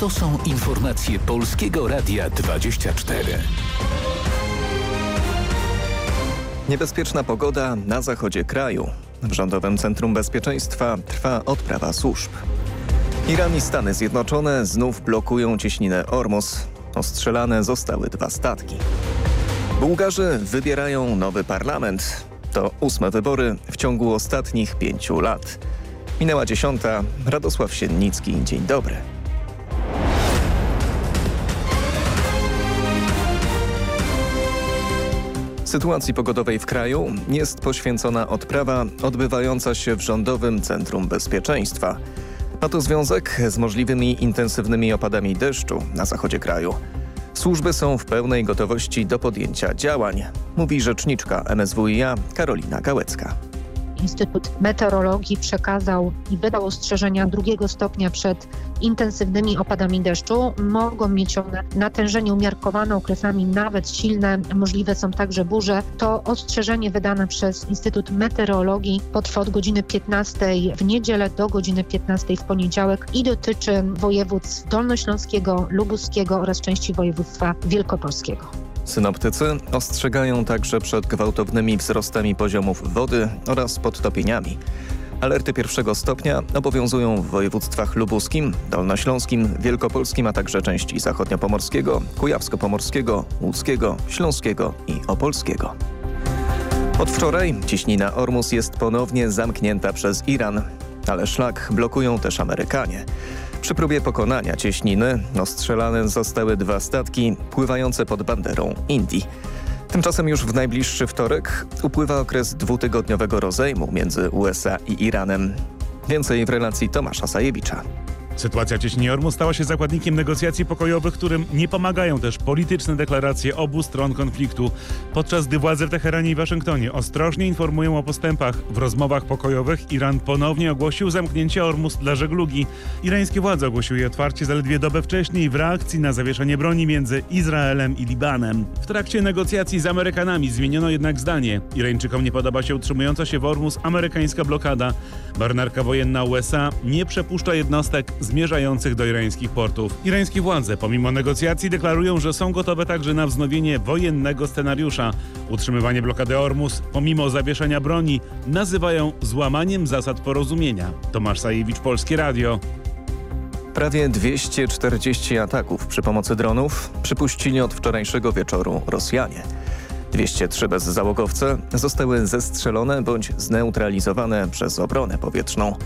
To są informacje Polskiego Radia 24. Niebezpieczna pogoda na zachodzie kraju. W Rządowym Centrum Bezpieczeństwa trwa odprawa służb. Iran i Stany Zjednoczone znów blokują cieśninę Ormus. Ostrzelane zostały dwa statki. Bułgarzy wybierają nowy parlament. To ósme wybory w ciągu ostatnich pięciu lat. Minęła dziesiąta. Radosław Siennicki. Dzień dobry. Sytuacji pogodowej w kraju jest poświęcona odprawa odbywająca się w Rządowym Centrum Bezpieczeństwa. Ma to związek z możliwymi intensywnymi opadami deszczu na zachodzie kraju. Służby są w pełnej gotowości do podjęcia działań, mówi rzeczniczka MSWiA Karolina Gałecka. Instytut Meteorologii przekazał i wydał ostrzeżenia drugiego stopnia przed intensywnymi opadami deszczu. Mogą mieć one natężenie umiarkowane, okresami nawet silne, możliwe są także burze. To ostrzeżenie wydane przez Instytut Meteorologii potrwa od godziny 15 w niedzielę do godziny 15 w poniedziałek i dotyczy województw dolnośląskiego, lubuskiego oraz części województwa wielkopolskiego. Synoptycy ostrzegają także przed gwałtownymi wzrostami poziomów wody oraz podtopieniami. Alerty pierwszego stopnia obowiązują w województwach lubuskim, dolnośląskim, wielkopolskim, a także części zachodniopomorskiego, kujawsko-pomorskiego, łódzkiego, śląskiego i opolskiego. Od wczoraj ciśnina Ormus jest ponownie zamknięta przez Iran, ale szlak blokują też Amerykanie. Przy próbie pokonania cieśniny ostrzelane zostały dwa statki pływające pod banderą Indii. Tymczasem już w najbliższy wtorek upływa okres dwutygodniowego rozejmu między USA i Iranem. Więcej w relacji Tomasza Sajewicza. Sytuacja cieśni Ormu stała się zakładnikiem negocjacji pokojowych, którym nie pomagają też polityczne deklaracje obu stron konfliktu. Podczas gdy władze w Teheranie i Waszyngtonie ostrożnie informują o postępach w rozmowach pokojowych, Iran ponownie ogłosił zamknięcie Ormus dla żeglugi. Irańskie władze ogłosiły je otwarcie zaledwie dobę wcześniej w reakcji na zawieszenie broni między Izraelem i Libanem. W trakcie negocjacji z Amerykanami zmieniono jednak zdanie. Irańczykom nie podoba się utrzymująca się w Ormus amerykańska blokada. Marynarka wojenna USA nie przepuszcza jednostek zmierzających do irańskich portów. Irańskie władze pomimo negocjacji deklarują, że są gotowe także na wznowienie wojennego scenariusza. Utrzymywanie blokady Ormus pomimo zawieszenia broni nazywają złamaniem zasad porozumienia. Tomasz Sajewicz, Polskie Radio. Prawie 240 ataków przy pomocy dronów przypuścili od wczorajszego wieczoru Rosjanie. 203 bezzałogowce zostały zestrzelone bądź zneutralizowane przez obronę powietrzną.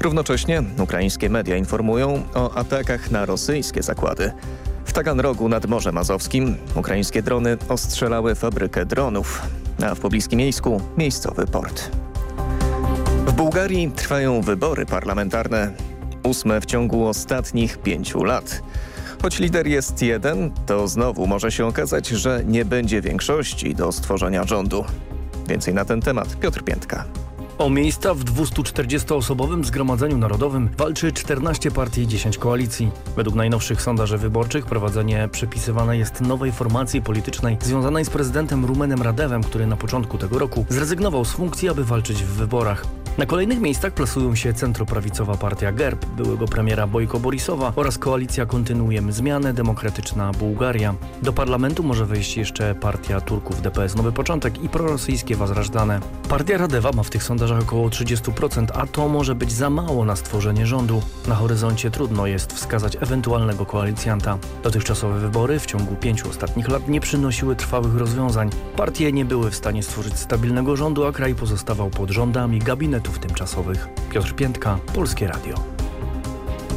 Równocześnie ukraińskie media informują o atakach na rosyjskie zakłady. W Taganrogu nad Morzem Azowskim ukraińskie drony ostrzelały fabrykę dronów, a w pobliskim miejscu miejscowy port. W Bułgarii trwają wybory parlamentarne, ósme w ciągu ostatnich pięciu lat. Choć lider jest jeden, to znowu może się okazać, że nie będzie większości do stworzenia rządu. Więcej na ten temat Piotr Piętka. O miejsca w 240-osobowym Zgromadzeniu Narodowym walczy 14 partii i 10 koalicji. Według najnowszych sondaży wyborczych prowadzenie przypisywane jest nowej formacji politycznej związanej z prezydentem Rumenem Radewem, który na początku tego roku zrezygnował z funkcji, aby walczyć w wyborach. Na kolejnych miejscach plasują się centroprawicowa partia GERB, byłego premiera Bojko Borisowa oraz koalicja Kontynuujemy Zmianę, Demokratyczna Bułgaria. Do parlamentu może wejść jeszcze partia Turków DPS Nowy Początek i prorosyjskie Wazrażdane. Partia Radewa ma w tych sondażach około 30%, a to może być za mało na stworzenie rządu. Na horyzoncie trudno jest wskazać ewentualnego koalicjanta. Dotychczasowe wybory w ciągu pięciu ostatnich lat nie przynosiły trwałych rozwiązań. Partie nie były w stanie stworzyć stabilnego rządu, a kraj pozostawał pod rządami gabinetów tymczasowych. Piotr Piętka, Polskie Radio.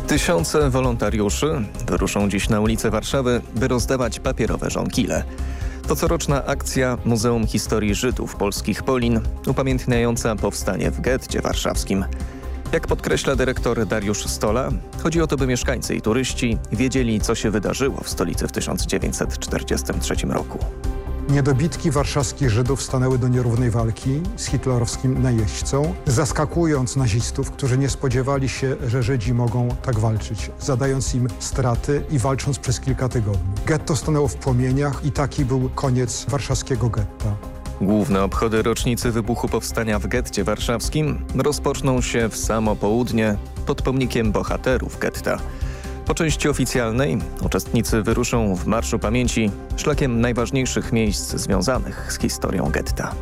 Tysiące wolontariuszy wyruszą dziś na ulice Warszawy, by rozdawać papierowe żonkile. To coroczna akcja Muzeum Historii Żydów Polskich Polin, upamiętniająca powstanie w getcie warszawskim. Jak podkreśla dyrektor Dariusz Stola, chodzi o to, by mieszkańcy i turyści wiedzieli, co się wydarzyło w stolicy w 1943 roku. Niedobitki warszawskich Żydów stanęły do nierównej walki z hitlerowskim najeźdźcą, zaskakując nazistów, którzy nie spodziewali się, że Żydzi mogą tak walczyć, zadając im straty i walcząc przez kilka tygodni. Getto stanęło w płomieniach i taki był koniec warszawskiego getta. Główne obchody rocznicy wybuchu powstania w getcie warszawskim rozpoczną się w samo południe pod pomnikiem bohaterów getta. Po części oficjalnej uczestnicy wyruszą w Marszu Pamięci szlakiem najważniejszych miejsc związanych z historią getta.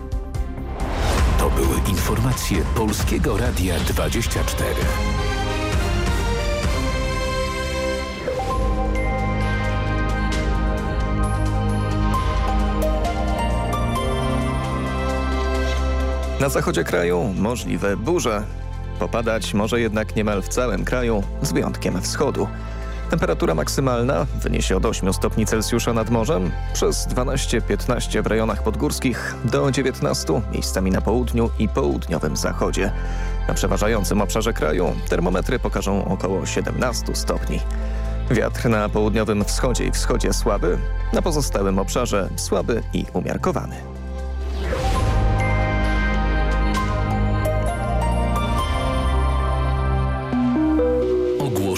To były informacje Polskiego Radia 24. Na zachodzie kraju możliwe burze. Popadać może jednak niemal w całym kraju, z wyjątkiem wschodu. Temperatura maksymalna wyniesie od 8 stopni Celsjusza nad morzem, przez 12-15 w rejonach podgórskich, do 19 miejscami na południu i południowym zachodzie. Na przeważającym obszarze kraju termometry pokażą około 17 stopni. Wiatr na południowym wschodzie i wschodzie słaby, na pozostałym obszarze słaby i umiarkowany.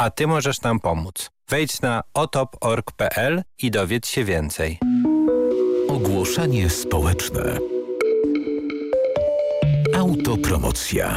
a Ty możesz nam pomóc. Wejdź na otop.org.pl i dowiedz się więcej. Ogłoszenie społeczne. Autopromocja.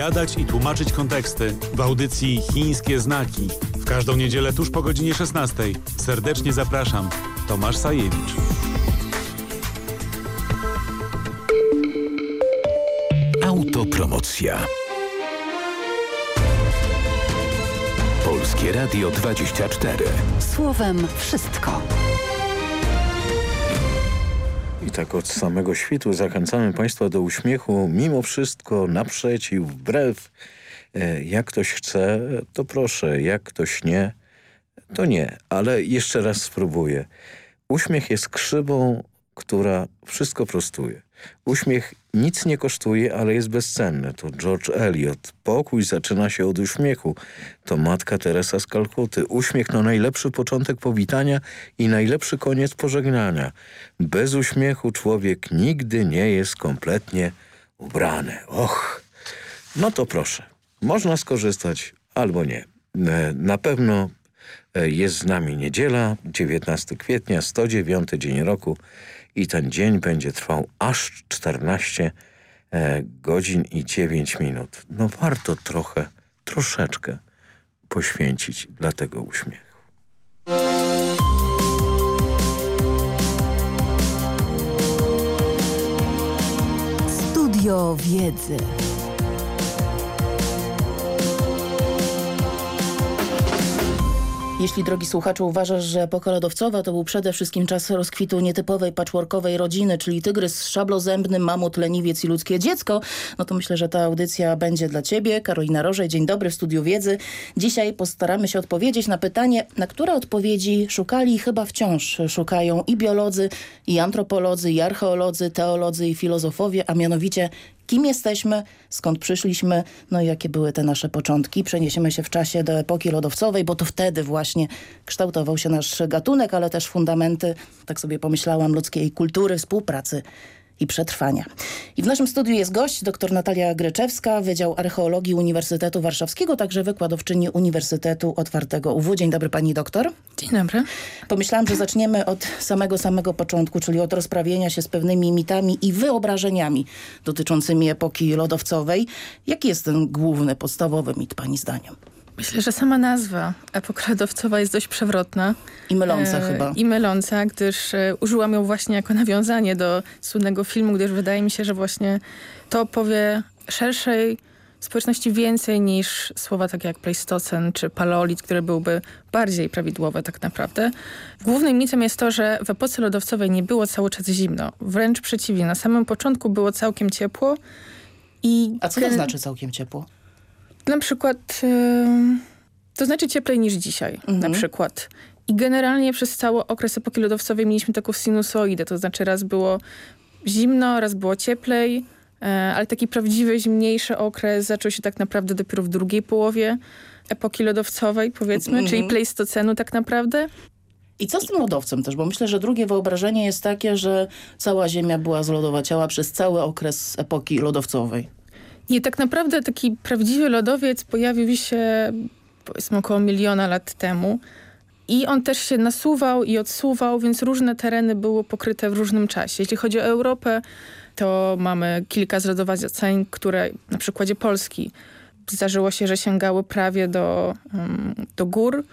i tłumaczyć konteksty w audycji Chińskie Znaki. W każdą niedzielę tuż po godzinie 16. Serdecznie zapraszam. Tomasz Sajewicz. Autopromocja. Polskie Radio 24. Słowem wszystko. I tak od samego świtu zachęcamy Państwa do uśmiechu, mimo wszystko, naprzeciw, wbrew. E, Jak ktoś chce, to proszę, jak ktoś nie, to nie. Ale jeszcze raz spróbuję. Uśmiech jest krzywą, która wszystko prostuje. Uśmiech nic nie kosztuje, ale jest bezcenny. To George Eliot. Pokój zaczyna się od uśmiechu. To matka Teresa z Kalkuty. Uśmiech to najlepszy początek powitania i najlepszy koniec pożegnania. Bez uśmiechu człowiek nigdy nie jest kompletnie ubrany. Och, no to proszę. Można skorzystać albo nie. E, Na pewno e, jest z nami niedziela, 19 kwietnia, 109 dzień roku i ten dzień będzie trwał aż 14 e, godzin i 9 minut. No warto trochę, troszeczkę poświęcić dla tego uśmiechu. Studio Wiedzy. Jeśli, drogi słuchaczu, uważasz, że epoka lodowcowa to był przede wszystkim czas rozkwitu nietypowej patchworkowej rodziny, czyli tygrys szablozębny, mamut, leniwiec i ludzkie dziecko, no to myślę, że ta audycja będzie dla ciebie. Karolina Rożej, dzień dobry w Studiu Wiedzy. Dzisiaj postaramy się odpowiedzieć na pytanie, na które odpowiedzi szukali i chyba wciąż szukają i biolodzy, i antropolodzy, i archeolodzy, teolodzy i filozofowie, a mianowicie kim jesteśmy, skąd przyszliśmy, no i jakie były te nasze początki. Przeniesiemy się w czasie do epoki lodowcowej, bo to wtedy właśnie kształtował się nasz gatunek, ale też fundamenty, tak sobie pomyślałam, ludzkiej kultury, współpracy i przetrwania. I w naszym studiu jest gość, dr Natalia Greczewska, Wydział Archeologii Uniwersytetu Warszawskiego, także wykładowczyni Uniwersytetu Otwartego UW. Dzień dobry pani doktor. Dzień dobry. Pomyślałam, że zaczniemy od samego, samego początku, czyli od rozprawienia się z pewnymi mitami i wyobrażeniami dotyczącymi epoki lodowcowej. Jaki jest ten główny, podstawowy mit pani zdaniem? Myślę, że sama nazwa epoka lodowcowa jest dość przewrotna. I myląca E, chyba. I myląca, gdyż e, użyłam ją właśnie jako nawiązanie do słynnego filmu, gdyż wydaje mi się, że właśnie to powie szerszej społeczności więcej niż słowa takie jak pleistocen czy paleolit, które byłby bardziej prawidłowe tak naprawdę. Głównym mitem jest to, że w epoce lodowcowej nie było cały czas zimno. Wręcz przeciwnie, na samym początku było całkiem ciepło. I A co to znaczy całkiem ciepło? Na przykład, to znaczy cieplej niż dzisiaj, mhm. na przykład. I generalnie przez cały okres epoki lodowcowej mieliśmy taką sinusoidę, to znaczy raz było zimno, raz było cieplej, e, ale taki prawdziwy, zimniejszy okres zaczął się tak naprawdę dopiero w drugiej połowie epoki lodowcowej, powiedzmy, mm -hmm. czyli pleistocenu tak naprawdę. I co z tym lodowcem też? Bo myślę, że drugie wyobrażenie jest takie, że cała Ziemia była zlodowaciała przez cały okres epoki lodowcowej. Nie, tak naprawdę taki prawdziwy lodowiec pojawił się powiedzmy około miliona lat temu. I on też się nasuwał i odsuwał, więc różne tereny były pokryte w różnym czasie. Jeśli chodzi o Europę, to mamy kilka zrodowaceń, które na przykładzie Polski zdarzyło się, że sięgały prawie do, do gór,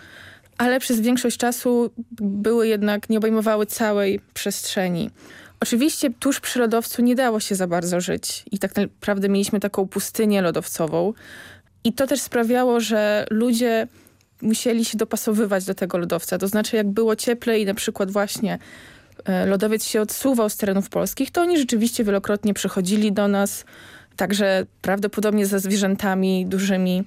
ale przez większość czasu były jednak, nie obejmowały całej przestrzeni. Oczywiście tuż przy lodowcu nie dało się za bardzo żyć i tak naprawdę mieliśmy taką pustynię lodowcową i to też sprawiało, że ludzie musieli się dopasowywać do tego lodowca. To znaczy jak było cieplej i na przykład właśnie e, lodowiec się odsuwał z terenów polskich, to oni rzeczywiście wielokrotnie przychodzili do nas, także prawdopodobnie ze zwierzętami dużymi.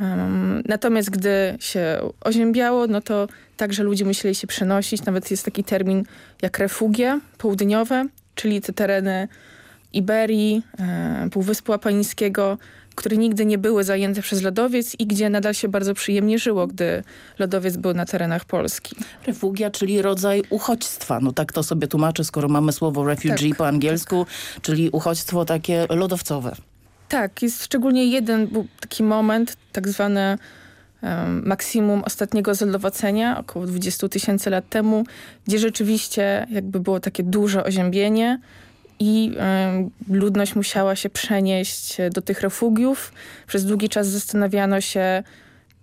Um, natomiast gdy się oziębiało, no to także ludzie musieli się przenosić. Nawet jest taki termin jak refugie południowe, czyli te tereny Iberii, e, Półwyspu Apańskiego, które nigdy nie były zajęte przez lodowiec i gdzie nadal się bardzo przyjemnie żyło, gdy lodowiec był na terenach Polski. Refugia, czyli rodzaj uchodźstwa. No tak to sobie tłumaczę, skoro mamy słowo refugee tak, po angielsku, tak. czyli uchodźstwo takie lodowcowe. Tak, jest szczególnie jeden był taki moment, tak zwane um, maksimum ostatniego zlodowacenia, około 20 tysięcy lat temu, gdzie rzeczywiście jakby było takie duże oziębienie, i y, ludność musiała się przenieść do tych refugiów. Przez długi czas zastanawiano się,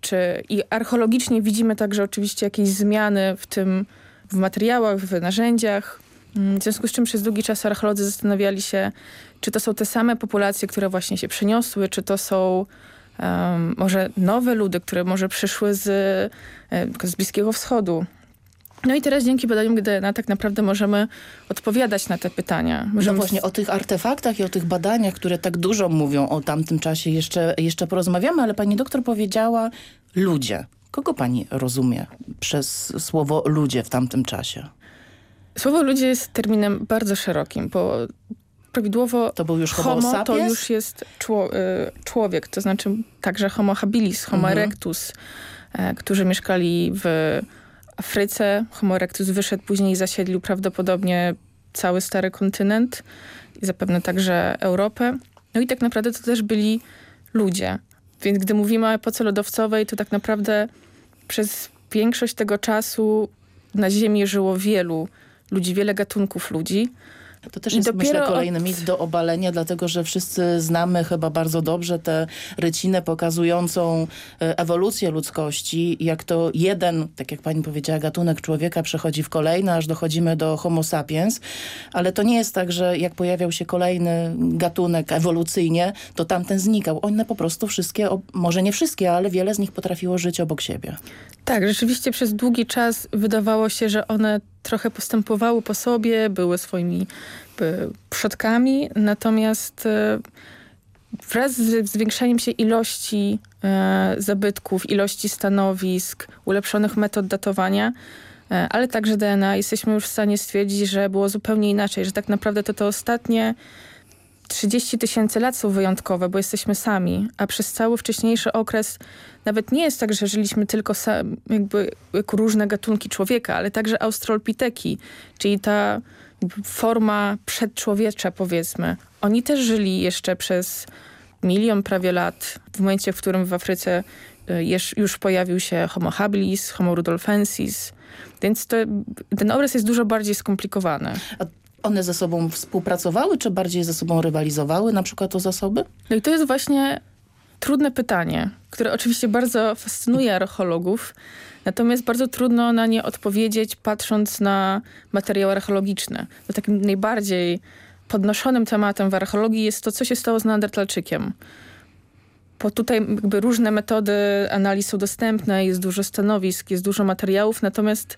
czy i archeologicznie widzimy także oczywiście jakieś zmiany w tym, w materiałach, w narzędziach. W związku z czym przez długi czas archeolodzy zastanawiali się, czy to są te same populacje, które właśnie się przeniosły, czy to są um, może nowe ludy, które może przyszły z, e, z Bliskiego Wschodu, no i teraz dzięki badaniom DNA tak naprawdę możemy odpowiadać na te pytania. Możemy... No właśnie o tych artefaktach i o tych badaniach, które tak dużo mówią o tamtym czasie jeszcze, jeszcze porozmawiamy, ale pani doktor powiedziała ludzie. Kogo pani rozumie przez słowo ludzie w tamtym czasie? Słowo ludzie jest terminem bardzo szerokim, bo prawidłowo to był już homo, homo to już jest y, człowiek, to znaczy także homo habilis, homo mhm. erectus, y, którzy mieszkali w Afryce Homo erectus wyszedł później i zasiedlił prawdopodobnie cały stary kontynent i zapewne także Europę. No i tak naprawdę to też byli ludzie. Więc gdy mówimy o epoce lodowcowej, to tak naprawdę przez większość tego czasu na Ziemi żyło wielu ludzi, wiele gatunków ludzi. To też jest, myślę, kolejny mit do obalenia, dlatego że wszyscy znamy chyba bardzo dobrze tę rycinę pokazującą e, ewolucję ludzkości, jak to jeden, tak jak pani powiedziała, gatunek człowieka przechodzi w kolejny, aż dochodzimy do homo sapiens, ale to nie jest tak, że jak pojawiał się kolejny gatunek ewolucyjnie, to tamten znikał. One po prostu wszystkie, może nie wszystkie, ale wiele z nich potrafiło żyć obok siebie. Tak, rzeczywiście przez długi czas wydawało się, że one trochę postępowały po sobie, były swoimi przodkami, natomiast e, wraz z zwiększeniem się ilości e, zabytków, ilości stanowisk, ulepszonych metod datowania, e, ale także DNA, jesteśmy już w stanie stwierdzić, że było zupełnie inaczej, że tak naprawdę to te ostatnie 30 tysięcy lat są wyjątkowe, bo jesteśmy sami, a przez cały wcześniejszy okres nawet nie jest tak, że żyliśmy tylko sam, jakby jako różne gatunki człowieka, ale także australopiteki, czyli ta forma przedczłowiecza powiedzmy. Oni też żyli jeszcze przez milion prawie lat, w momencie, w którym w Afryce y, już pojawił się Homo habilis, Homo rudolfensis, więc to, ten obraz jest dużo bardziej skomplikowany. A one ze sobą współpracowały, czy bardziej ze sobą rywalizowały, na przykład o zasoby? No i to jest właśnie trudne pytanie, które oczywiście bardzo fascynuje archeologów, natomiast bardzo trudno na nie odpowiedzieć, patrząc na materiał archeologiczny. No takim najbardziej podnoszonym tematem w archeologii jest to, co się stało z Neandertalczykiem. Bo tutaj jakby różne metody analiz są dostępne, jest dużo stanowisk, jest dużo materiałów, natomiast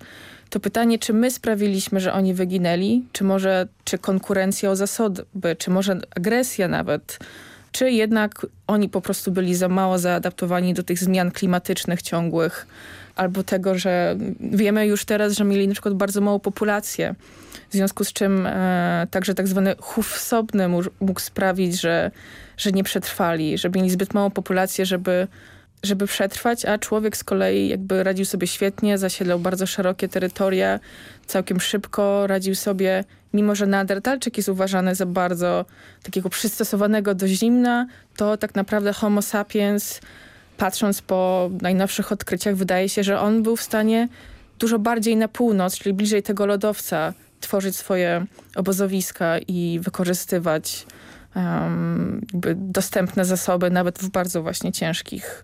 to pytanie, czy my sprawiliśmy, że oni wyginęli, czy może, czy konkurencja o zasoby, czy może agresja nawet, czy jednak oni po prostu byli za mało zaadaptowani do tych zmian klimatycznych ciągłych, albo tego, że wiemy już teraz, że mieli na przykład bardzo małą populację, w związku z czym e, także tak zwany chów wsobny mógł sprawić, że, że nie przetrwali, że mieli zbyt małą populację, żeby żeby przetrwać, a człowiek z kolei jakby radził sobie świetnie, zasiedlał bardzo szerokie terytoria, całkiem szybko radził sobie, mimo że Neandertalczyk jest uważany za bardzo takiego przystosowanego do zimna, to tak naprawdę homo sapiens, patrząc po najnowszych odkryciach, wydaje się, że on był w stanie dużo bardziej na północ, czyli bliżej tego lodowca, tworzyć swoje obozowiska i wykorzystywać um, dostępne zasoby, nawet w bardzo właśnie ciężkich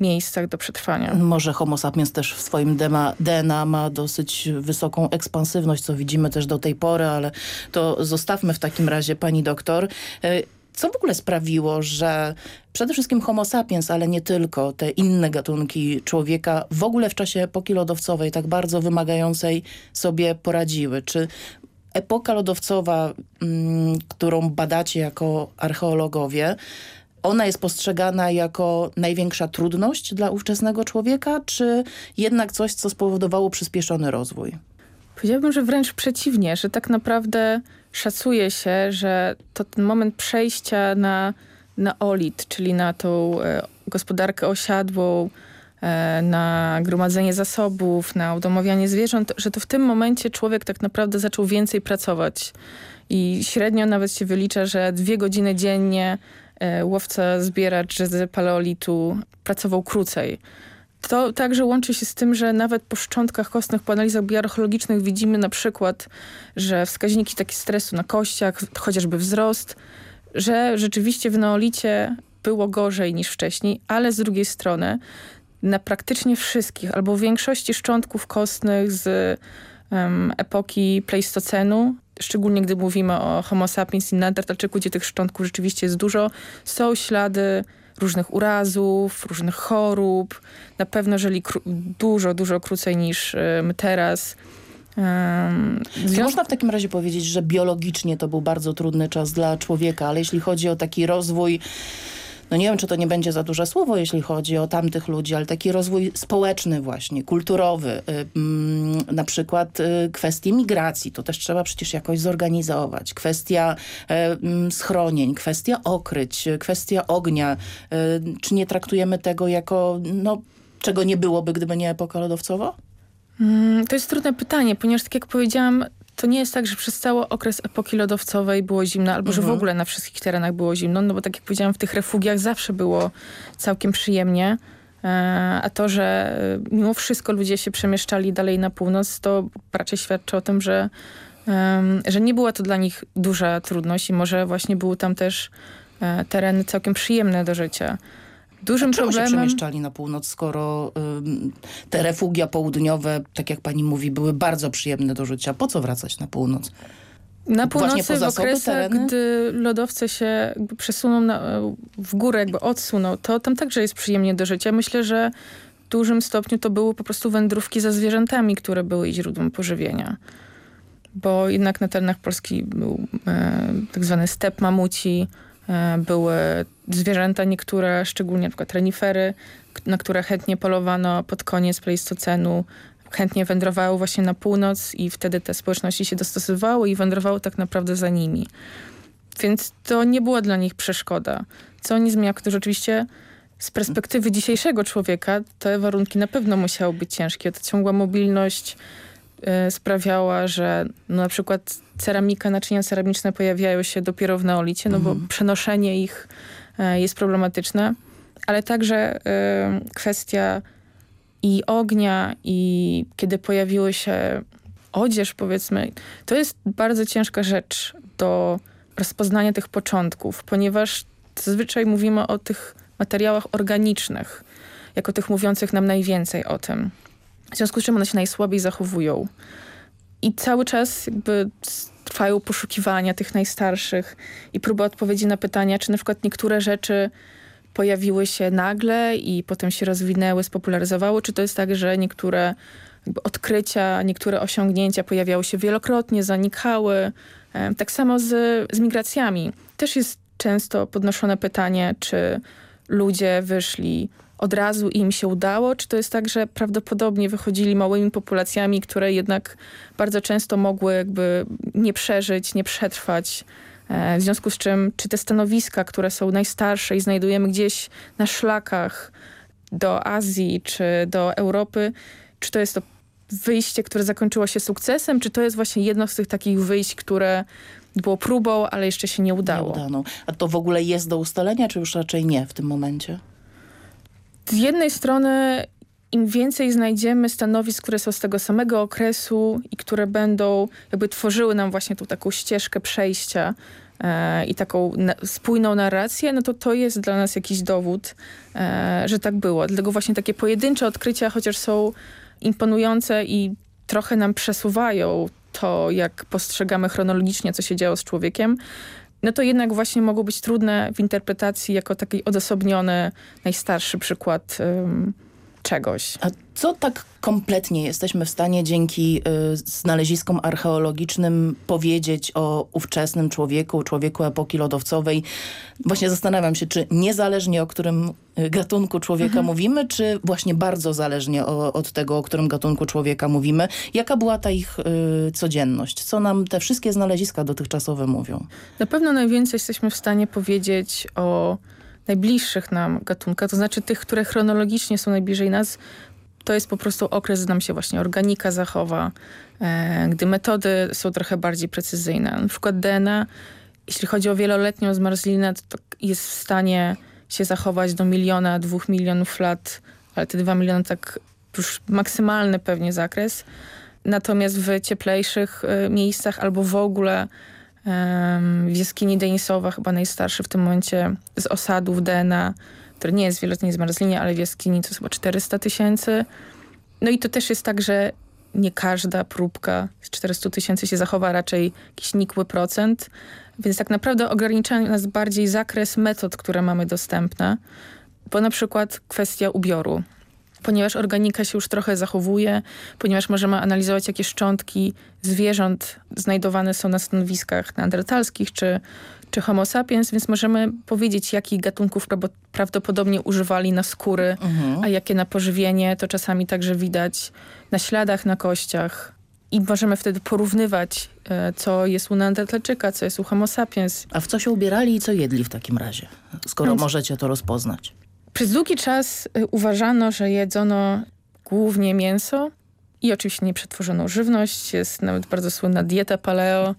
miejscach do przetrwania. Może homo sapiens też w swoim DNA ma dosyć wysoką ekspansywność, co widzimy też do tej pory, ale to zostawmy w takim razie pani doktor. Co w ogóle sprawiło, że przede wszystkim homo sapiens, ale nie tylko, te inne gatunki człowieka w ogóle w czasie epoki lodowcowej, tak bardzo wymagającej sobie poradziły? Czy epoka lodowcowa, mm, którą badacie jako archeologowie, ona jest postrzegana jako największa trudność dla ówczesnego człowieka, czy jednak coś, co spowodowało przyspieszony rozwój? Powiedziałabym, że wręcz przeciwnie, że tak naprawdę szacuje się, że to ten moment przejścia na, na olit, czyli na tą e, gospodarkę osiadłą, e, na gromadzenie zasobów, na udomowianie zwierząt, że to w tym momencie człowiek tak naprawdę zaczął więcej pracować. I średnio nawet się wylicza, że dwie godziny dziennie E, łowca, zbieracz z paleolitu pracował krócej. To także łączy się z tym, że nawet po szczątkach kostnych, po analizach bioarcheologicznych widzimy na przykład, że wskaźniki takie stresu na kościach, chociażby wzrost, że rzeczywiście w neolicie było gorzej niż wcześniej, ale z drugiej strony na praktycznie wszystkich albo większości szczątków kostnych z um, epoki Pleistocenu szczególnie gdy mówimy o homo sapiens i neandertalczyku, gdzie tych szczątków rzeczywiście jest dużo, są ślady różnych urazów, różnych chorób. Na pewno żyli dużo, dużo krócej niż teraz. Um, Można w takim razie powiedzieć, że biologicznie to był bardzo trudny czas dla człowieka, ale jeśli chodzi o taki rozwój no nie wiem, czy to nie będzie za duże słowo, jeśli chodzi o tamtych ludzi, ale taki rozwój społeczny właśnie, kulturowy, y, mm, na przykład y, kwestie migracji, to też trzeba przecież jakoś zorganizować, kwestia y, mm, schronień, kwestia okryć, kwestia ognia. Czy nie traktujemy tego jako, no, czego nie byłoby, gdyby nie epoka lodowcowa? Mm, to jest trudne pytanie, ponieważ tak jak powiedziałam, to nie jest tak, że przez cały okres epoki lodowcowej było zimno, albo mhm. że w mhm. ogóle na wszystkich terenach było zimno, no bo tak jak powiedziałam, w tych refugiach zawsze było całkiem przyjemnie. E, a to, że e, mimo wszystko ludzie się przemieszczali dalej na północ, to raczej świadczy o tym, że, że nie była to dla nich duża trudność i może właśnie były tam też e, tereny całkiem przyjemne do życia. Dużym Dlaczego problemem... się przemieszczali na północ, skoro y, te refugia południowe, tak jak pani mówi, były bardzo przyjemne do życia? Po co wracać na północ? Na północy w okresach, gdy lodowce się przesuną na, w górę, jakby odsuną, to tam także jest przyjemnie do życia. Myślę, że w dużym stopniu to były po prostu wędrówki za zwierzętami, które były źródłem pożywienia. Bo jednak na terenach Polski był e, tak zwany step mamuci, były zwierzęta niektóre, szczególnie przykład renifery, na które chętnie polowano pod koniec pleistocenu, chętnie wędrowały właśnie na północ i wtedy te społeczności się dostosowały i wędrowały tak naprawdę za nimi. Więc to nie była dla nich przeszkoda. Co oni zmieniają, to rzeczywiście z perspektywy dzisiejszego człowieka te warunki na pewno musiały być ciężkie. Ta ciągła mobilność, sprawiała, że no na przykład ceramika, naczynia ceramiczne pojawiają się dopiero w neolicie, no bo mhm. przenoszenie ich y, jest problematyczne, ale także y, kwestia i ognia i kiedy pojawiły się odzież powiedzmy, to jest bardzo ciężka rzecz do rozpoznania tych początków, ponieważ zazwyczaj mówimy o tych materiałach organicznych, jako tych mówiących nam najwięcej o tym w związku z czym one się najsłabiej zachowują. I cały czas jakby trwają poszukiwania tych najstarszych i próba odpowiedzi na pytania, czy na przykład niektóre rzeczy pojawiły się nagle i potem się rozwinęły, spopularyzowały, czy to jest tak, że niektóre odkrycia, niektóre osiągnięcia pojawiały się wielokrotnie, zanikały. E, tak samo z, z migracjami. Też jest często podnoszone pytanie, czy ludzie wyszli od razu im się udało, czy to jest tak, że prawdopodobnie wychodzili małymi populacjami, które jednak bardzo często mogły jakby nie przeżyć, nie przetrwać. E, w związku z czym, czy te stanowiska, które są najstarsze i znajdujemy gdzieś na szlakach do Azji czy do Europy, czy to jest to wyjście, które zakończyło się sukcesem, czy to jest właśnie jedno z tych takich wyjść, które było próbą, ale jeszcze się nie udało. Nie. A to w ogóle jest do ustalenia, czy już raczej nie w tym momencie? Z jednej strony im więcej znajdziemy stanowisk, które są z tego samego okresu i które będą jakby tworzyły nam właśnie tą taką ścieżkę przejścia e, i taką na, spójną narrację, no to to jest dla nas jakiś dowód, e, że tak było. Dlatego właśnie takie pojedyncze odkrycia, chociaż są imponujące i trochę nam przesuwają to, jak postrzegamy chronologicznie, co się działo z człowiekiem, no to jednak właśnie mogą być trudne w interpretacji jako taki odosobniony, najstarszy przykład czegoś. A co tak kompletnie jesteśmy w stanie dzięki y, znaleziskom archeologicznym powiedzieć o ówczesnym człowieku, człowieku epoki lodowcowej? Właśnie zastanawiam się, czy niezależnie o którym y, gatunku człowieka mhm. mówimy, czy właśnie bardzo zależnie o, od tego, o którym gatunku człowieka mówimy. Jaka była ta ich y, codzienność? Co nam te wszystkie znaleziska dotychczasowe mówią? Na pewno najwięcej jesteśmy w stanie powiedzieć o najbliższych nam gatunkach, to znaczy tych, które chronologicznie są najbliżej nas, to jest po prostu okres, gdy nam się właśnie organika zachowa, e, gdy metody są trochę bardziej precyzyjne. Na przykład DNA, jeśli chodzi o wieloletnią zmarzlinę, to jest w stanie się zachować do miliona, dwóch milionów lat, ale te dwa miliony tak już maksymalny pewnie zakres. Natomiast w cieplejszych y, miejscach albo w ogóle w jaskini Denisowa, chyba najstarszy w tym momencie z osadów DNA, który nie jest w wieloletniej zmarzlinie, ale w jaskini to jest chyba 400 tysięcy. No i to też jest tak, że nie każda próbka z 400 tysięcy się zachowa, raczej jakiś nikły procent. Więc tak naprawdę ogranicza nas bardziej zakres metod, które mamy dostępne, bo na przykład kwestia ubioru ponieważ organika się już trochę zachowuje, ponieważ możemy analizować, jakie szczątki zwierząt znajdowane są na stanowiskach neandertalskich czy, czy homo sapiens, więc możemy powiedzieć, jakich gatunków prawdopodobnie używali na skóry, mhm. a jakie na pożywienie. To czasami także widać na śladach, na kościach. I możemy wtedy porównywać, e, co jest u Neandertalczyka, co jest u homo sapiens. A w co się ubierali i co jedli w takim razie, skoro Więc... możecie to rozpoznać? Przez długi czas y, uważano, że jedzono głównie mięso i oczywiście nieprzetworzoną żywność. Jest nawet bardzo słynna dieta paleo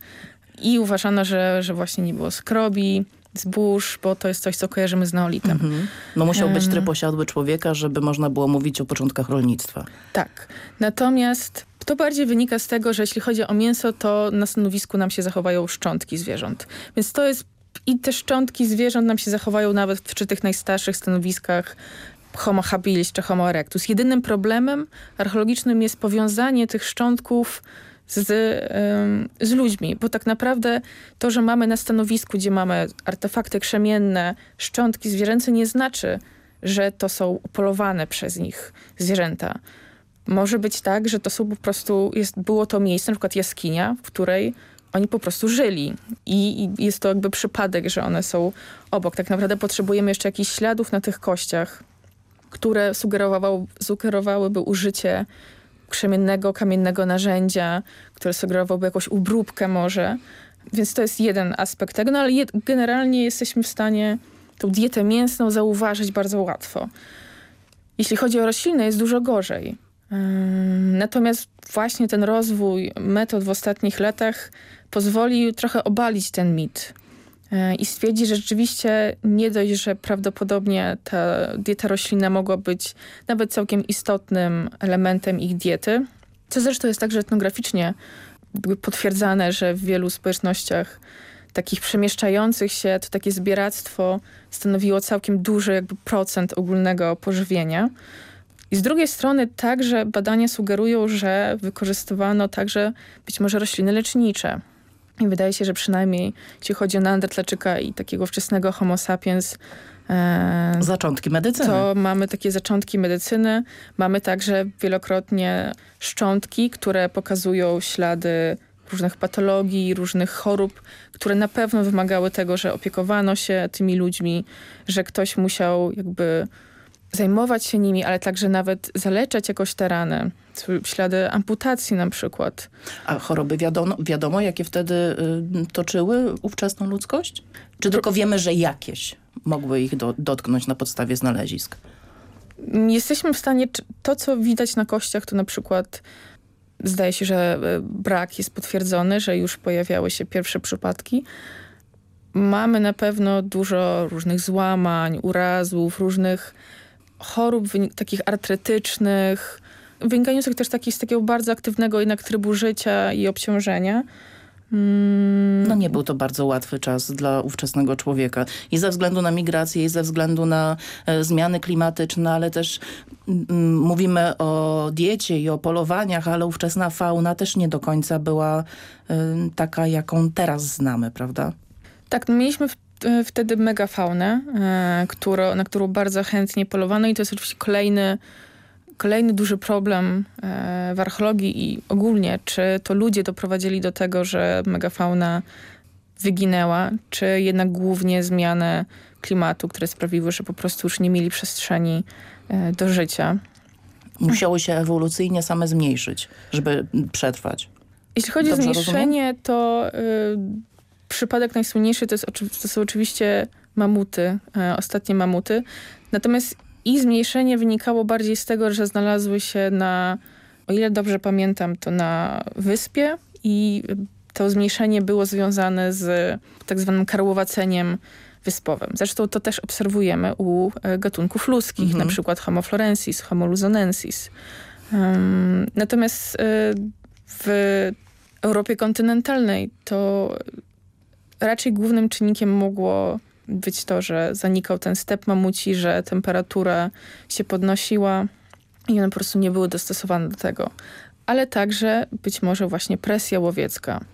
i uważano, że, że właśnie nie było skrobi, zbóż, bo to jest coś, co kojarzymy z neolitem. Mm -hmm. No musiał być tryb osiadły człowieka, żeby można było mówić o początkach rolnictwa. Tak. Natomiast to bardziej wynika z tego, że jeśli chodzi o mięso, to na stanowisku nam się zachowają szczątki zwierząt. Więc to jest i te szczątki zwierząt nam się zachowają nawet przy tych najstarszych stanowiskach Homo habilis czy Homo erectus. Jedynym problemem archeologicznym jest powiązanie tych szczątków z, z ludźmi, bo tak naprawdę to, że mamy na stanowisku, gdzie mamy artefakty krzemienne, szczątki zwierzęce nie znaczy, że to są upolowane przez nich zwierzęta. Może być tak, że to są po prostu, jest, było to miejsce, na przykład jaskinia, w której oni po prostu żyli I, I, jest to jakby przypadek, że one są obok. Tak naprawdę potrzebujemy jeszcze jakichś śladów na tych kościach, które sugerowały, sugerowałyby użycie krzemiennego, kamiennego narzędzia, które sugerowałoby jakąś ubróbkę może. Więc to jest jeden aspekt tego, no ale je, generalnie jesteśmy w stanie tą dietę mięsną zauważyć bardzo łatwo. Jeśli chodzi o rośliny, jest dużo gorzej. Natomiast właśnie ten rozwój metod w ostatnich latach pozwoli trochę obalić ten mit e, i stwierdzić, że rzeczywiście nie dość, że prawdopodobnie ta dieta roślinna mogła być nawet całkiem istotnym elementem ich diety, co zresztą jest także etnograficznie potwierdzane, że w wielu społecznościach takich przemieszczających się, to takie zbieractwo stanowiło całkiem duży jakby procent ogólnego pożywienia. I z drugiej strony także badania sugerują, że wykorzystywano także być może rośliny lecznicze. I wydaje się, że przynajmniej jeśli chodzi o Neandertalczyka i takiego wczesnego homo sapiens, E, zaczątki medycyny. To mamy takie zaczątki medycyny. Mamy także wielokrotnie szczątki, które pokazują ślady różnych patologii, różnych chorób, które na pewno wymagały tego, że opiekowano się tymi ludźmi, że ktoś musiał jakby zajmować się nimi, ale także nawet zaleczać jakoś te rany. Ślady amputacji na przykład. A choroby wiadomo, wiadomo jakie wtedy y, toczyły ówczesną ludzkość? Czy tylko wiemy, że jakieś mogły ich do, dotknąć na podstawie znalezisk? Jesteśmy w stanie, to co widać na kościach, to na przykład zdaje się, że e, brak jest potwierdzony, że już pojawiały się pierwsze przypadki. Mamy na pewno dużo różnych złamań, urazów, różnych chorób takich artretycznych, wynikających też taki, z takiego bardzo aktywnego jednak trybu życia i obciążenia. Mm. No nie był to bardzo łatwy czas dla ówczesnego człowieka. I ze względu na migrację, i ze względu na e, zmiany klimatyczne, ale też mm, mówimy o diecie i o polowaniach, ale ówczesna fauna też nie do końca była y, taka, jaką teraz znamy, prawda? Tak, no mieliśmy w, wtedy megafaunę, którą, na którą bardzo chętnie polowano i to jest oczywiście kolejny kolejny duży problem e, w archeologii i ogólnie, czy to ludzie doprowadzili do tego, że megafauna wyginęła, czy jednak głównie zmiany klimatu, które sprawiły, że po prostu już nie mieli przestrzeni e, do życia. Musiało się ewolucyjnie same zmniejszyć, żeby przetrwać. Jeśli chodzi Dobrze o zmniejszenie, rozumiem? to y, przypadek najsłynniejszy to, jest, to są oczywiście mamuty, y, ostatnie mamuty. Natomiast i zmniejszenie wynikało bardziej z tego, że znalazły się na, o ile dobrze pamiętam, to na wyspie i to zmniejszenie było związane z tak zwanym karłowaceniem wyspowym. Zresztą to też obserwujemy u e, gatunków ludzkich, mhm. na przykład Homo florensis, Homo luzonensis. Um, natomiast y, w Europie kontynentalnej to raczej głównym czynnikiem mogło być to, że zanikał ten step mamuci, że temperatura się podnosiła i one po prostu nie były dostosowane do tego. Ale także być może właśnie presja łowiecka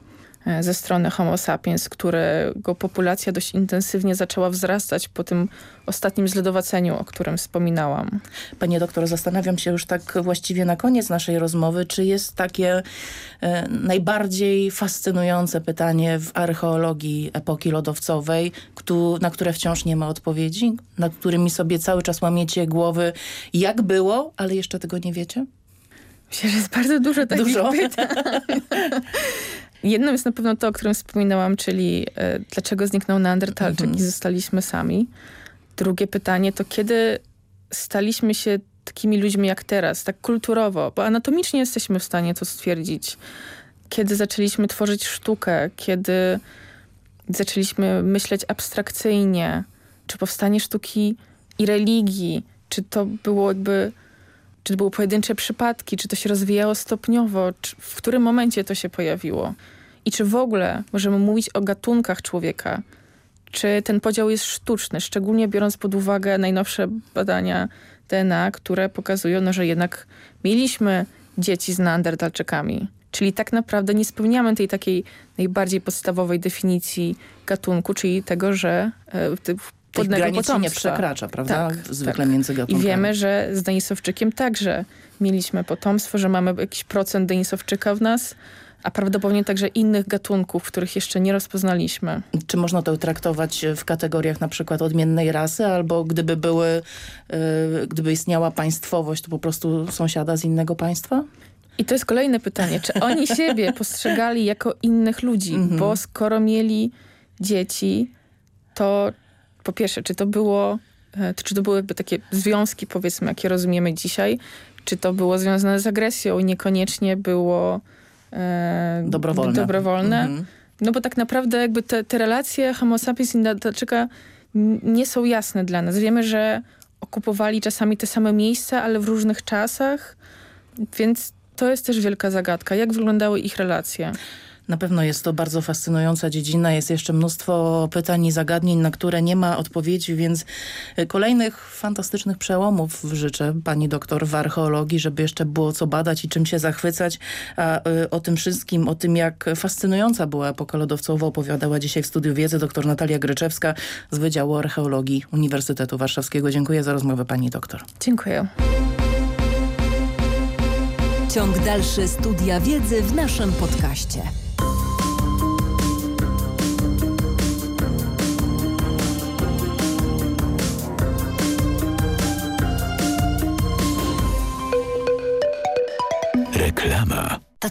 ze strony Homo sapiens, którego populacja dość intensywnie zaczęła wzrastać po tym ostatnim zlodowaceniu, o którym wspominałam. Panie doktor, zastanawiam się już tak właściwie na koniec naszej rozmowy, czy jest takie e, najbardziej fascynujące pytanie w archeologii epoki lodowcowej, na które wciąż nie ma odpowiedzi, nad którymi sobie cały czas łamiecie głowy, jak było, ale jeszcze tego nie wiecie? Myślę, że jest bardzo dużo takich dużo? pytań. Jedną jest na pewno to, o którym wspominałam, czyli e, dlaczego zniknął Neandertalczyk mhm. i zostaliśmy sami. Drugie pytanie to kiedy staliśmy się takimi ludźmi jak teraz, tak kulturowo, bo anatomicznie jesteśmy w stanie to stwierdzić. Kiedy zaczęliśmy tworzyć sztukę, kiedy zaczęliśmy myśleć abstrakcyjnie, czy powstanie sztuki i religii, czy to było jakby czy to były pojedyncze przypadki, czy to się rozwijało stopniowo, w którym momencie to się pojawiło. I czy w ogóle możemy mówić o gatunkach człowieka? Czy ten podział jest sztuczny, szczególnie biorąc pod uwagę najnowsze badania DNA, które pokazują, no, że jednak mieliśmy dzieci z neandertalczykami. Czyli tak naprawdę nie spełniamy tej takiej najbardziej podstawowej definicji gatunku, czyli tego, że e, podnego granic potomstwa. nie przekracza, prawda? Tak, Zwykle tak. między gatunkami. I wiemy, że z Denisowczykiem także mieliśmy potomstwo, że mamy jakiś procent Denisowczyka w nas, a prawdopodobnie także innych gatunków, których jeszcze nie rozpoznaliśmy. Czy można to traktować w kategoriach na przykład odmiennej rasy, albo gdyby były, yy, gdyby istniała państwowość, to po prostu sąsiada z innego państwa? I to jest kolejne pytanie, czy oni siebie postrzegali jako innych ludzi, mm -hmm. bo skoro mieli dzieci, to po pierwsze, czy to było, e, czy to były jakby takie związki, powiedzmy, jakie rozumiemy dzisiaj, czy to było związane z agresją i niekoniecznie było e, dobrowolne. dobrowolne. Mhm. No bo tak naprawdę jakby te, te relacje homo sapiens i Neandertalczyka nie są jasne dla nas. Wiemy, że okupowali czasami te same miejsca, ale w różnych czasach, więc to jest też wielka zagadka. Jak wyglądały ich relacje? Na pewno jest to bardzo fascynująca dziedzina. Jest jeszcze mnóstwo pytań i zagadnień, na które nie ma odpowiedzi, więc kolejnych fantastycznych przełomów życzę pani doktor w archeologii, żeby jeszcze było co badać i czym się zachwycać. A y, o tym wszystkim, o tym jak fascynująca była epoka lodowcowa opowiadała dzisiaj w Studiu Wiedzy dr Natalia Gryczewska z Wydziału Archeologii Uniwersytetu Warszawskiego. Dziękuję za rozmowę pani doktor. Dziękuję. Ciąg dalszy studia wiedzy w naszym podcaście.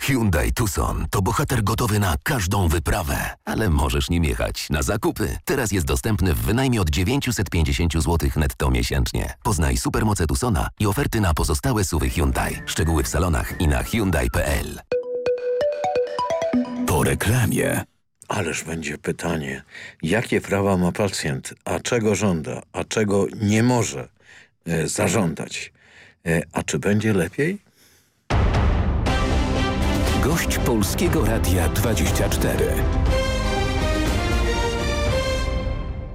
Hyundai Tucson to bohater gotowy na każdą wyprawę, ale możesz nim jechać na zakupy. Teraz jest dostępny w wynajmie od 950 zł netto miesięcznie. Poznaj supermoce Tucsona i oferty na pozostałe suwy Hyundai. Szczegóły w salonach i na Hyundai.pl. Po reklamie. Ależ będzie pytanie, jakie prawa ma pacjent, a czego żąda, a czego nie może e, zażądać. E, a czy będzie lepiej? Gość Polskiego Radia 24.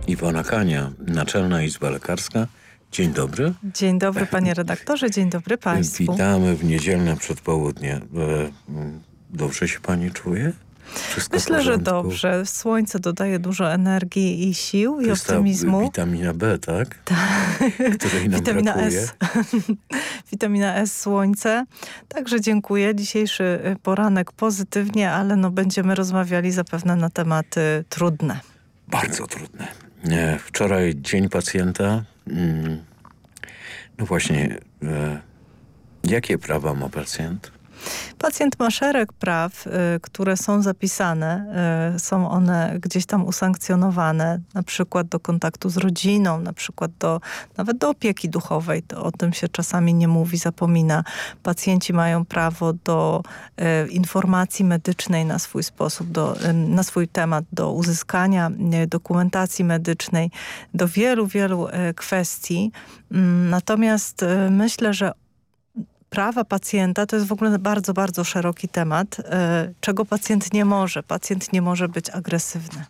Iwona Kania, Naczelna Izba Lekarska. Dzień dobry. Dzień dobry panie redaktorze, dzień dobry państwu. Witamy w niedzielne przedpołudnie. E, dobrze się pani czuje? Wszystko Myślę, że dobrze. Słońce dodaje dużo energii i sił i optymizmu. witamina B, tak? Tak. Witamina brakuje. S. witamina S, słońce. Także dziękuję. Dzisiejszy y, poranek pozytywnie, ale no będziemy rozmawiali zapewne na tematy trudne. Bardzo trudne. Wczoraj Dzień Pacjenta. Mm, no właśnie, e, jakie prawa ma pacjent? Pacjent ma szereg praw, y, które są zapisane, y, są one gdzieś tam usankcjonowane, na przykład do kontaktu z rodziną, na przykład do, nawet do opieki duchowej. To o tym się czasami nie mówi, zapomina. Pacjenci mają prawo do y, informacji medycznej na swój sposób, do, na swój temat, do uzyskania dokumentacji medycznej, do wielu, wielu kwestii. Mm, natomiast myślę, że prawa pacjenta to jest w ogóle bardzo, bardzo szeroki temat, e, czego pacjent nie może. Pacjent nie może być agresywny.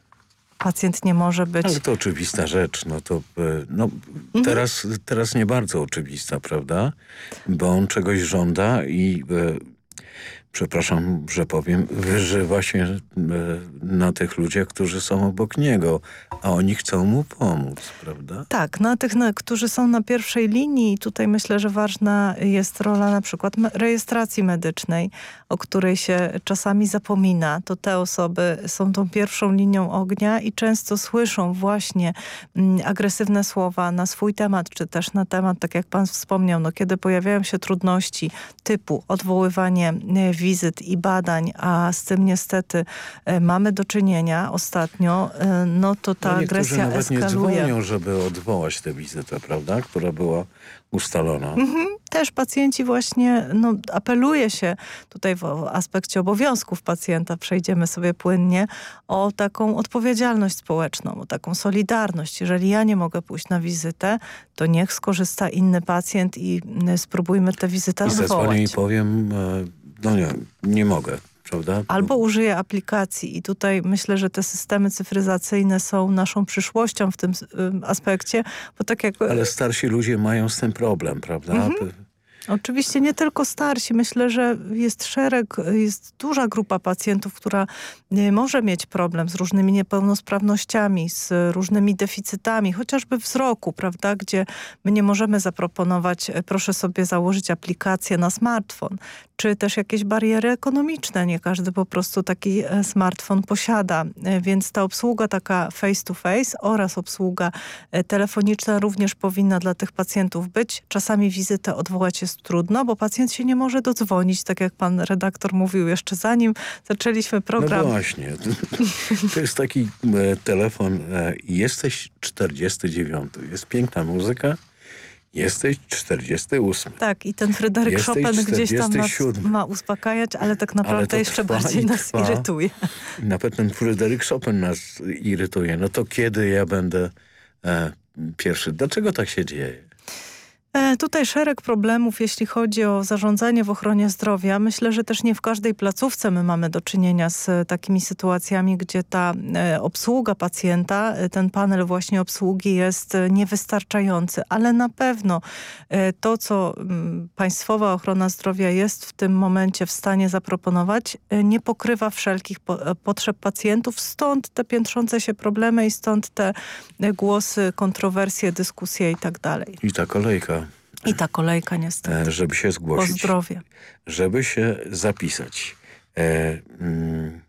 Pacjent nie może być... Ale to oczywista rzecz. No to e, no, mhm. teraz, teraz nie bardzo oczywista, prawda? Bo on czegoś żąda i e, przepraszam, że powiem, wyżywa się e, na tych ludziach, którzy są obok niego, a oni chcą mu pomóc, prawda? Tak, na tych, na, którzy są na pierwszej linii. Tutaj myślę, że ważna jest rola na przykład rejestracji medycznej, o której się czasami zapomina. To te osoby są tą pierwszą linią ognia i często słyszą właśnie mm, agresywne słowa na swój temat, czy też na temat, tak jak pan wspomniał, no, kiedy pojawiają się trudności typu odwoływanie wizyt i badań, a z tym niestety mamy do czynienia ostatnio, no to ta no agresja nawet eskaluje. nie dzwonią, żeby odwołać tę wizytę, prawda? Która była ustalona. Mhm. Też pacjenci właśnie, no, apeluje się tutaj w aspekcie obowiązków pacjenta, przejdziemy sobie płynnie, o taką odpowiedzialność społeczną, o taką solidarność. Jeżeli ja nie mogę pójść na wizytę, to niech skorzysta inny pacjent i spróbujmy tę wizytę I odwołać. zadzwonię i powiem, e, no nie, nie mogę. Prawda? Albo użyję aplikacji i tutaj myślę, że te systemy cyfryzacyjne są naszą przyszłością w tym aspekcie, bo tak jak... Ale starsi ludzie mają z tym problem, prawda? Mhm. Oczywiście nie tylko starsi. Myślę, że jest szereg, jest duża grupa pacjentów, która może mieć problem z różnymi niepełnosprawnościami, z różnymi deficytami, chociażby wzroku, prawda, gdzie my nie możemy zaproponować, e, proszę sobie założyć aplikację na smartfon, czy też jakieś bariery ekonomiczne. Nie każdy po prostu taki e, smartfon posiada, e, więc ta obsługa taka face to face oraz obsługa telefoniczna również powinna dla tych pacjentów być. Czasami wizytę odwołać jest trudno, bo pacjent się nie może dodzwonić, tak jak pan redaktor mówił jeszcze zanim zaczęliśmy program. No właśnie. To jest taki e, telefon. E, jesteś 49. Jest piękna muzyka. Jesteś 48. Tak, i ten Fryderyk Jesteś Chopin gdzieś tam nas ma uspokajać, ale tak naprawdę ale jeszcze bardziej nas irytuje. Nawet ten Fryderyk Chopin nas irytuje. No to kiedy ja będę e, pierwszy? Dlaczego tak się dzieje? E, tutaj szereg problemów, jeśli chodzi o zarządzanie w ochronie zdrowia. Myślę, że też nie w każdej placówce my mamy do czynienia z e, takimi sytuacjami, gdzie ta e, obsługa pacjenta, ten panel właśnie obsługi jest niewystarczający, ale na pewno to, co mm, Państwowa Ochrona Zdrowia jest w tym momencie w stanie zaproponować, nie pokrywa wszelkich potrzeb pacjentów, stąd te piętrzące się problemy i stąd te głosy, kontrowersje, dyskusje i tak dalej. I ta kolejka i ta kolejka niestety. E, żeby się zgłosić. O zdrowie. Żeby się zapisać. E, mm,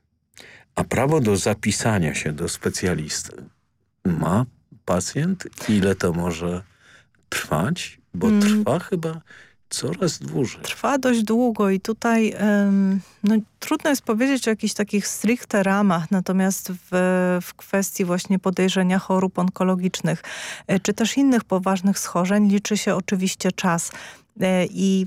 a prawo do zapisania się do specjalisty ma pacjent? Ile to może trwać? Bo mm. trwa chyba coraz dłużej. Trwa dość długo i tutaj no, trudno jest powiedzieć o jakichś takich stricte ramach, natomiast w, w kwestii właśnie podejrzenia chorób onkologicznych e, czy też innych poważnych schorzeń liczy się oczywiście czas. E, I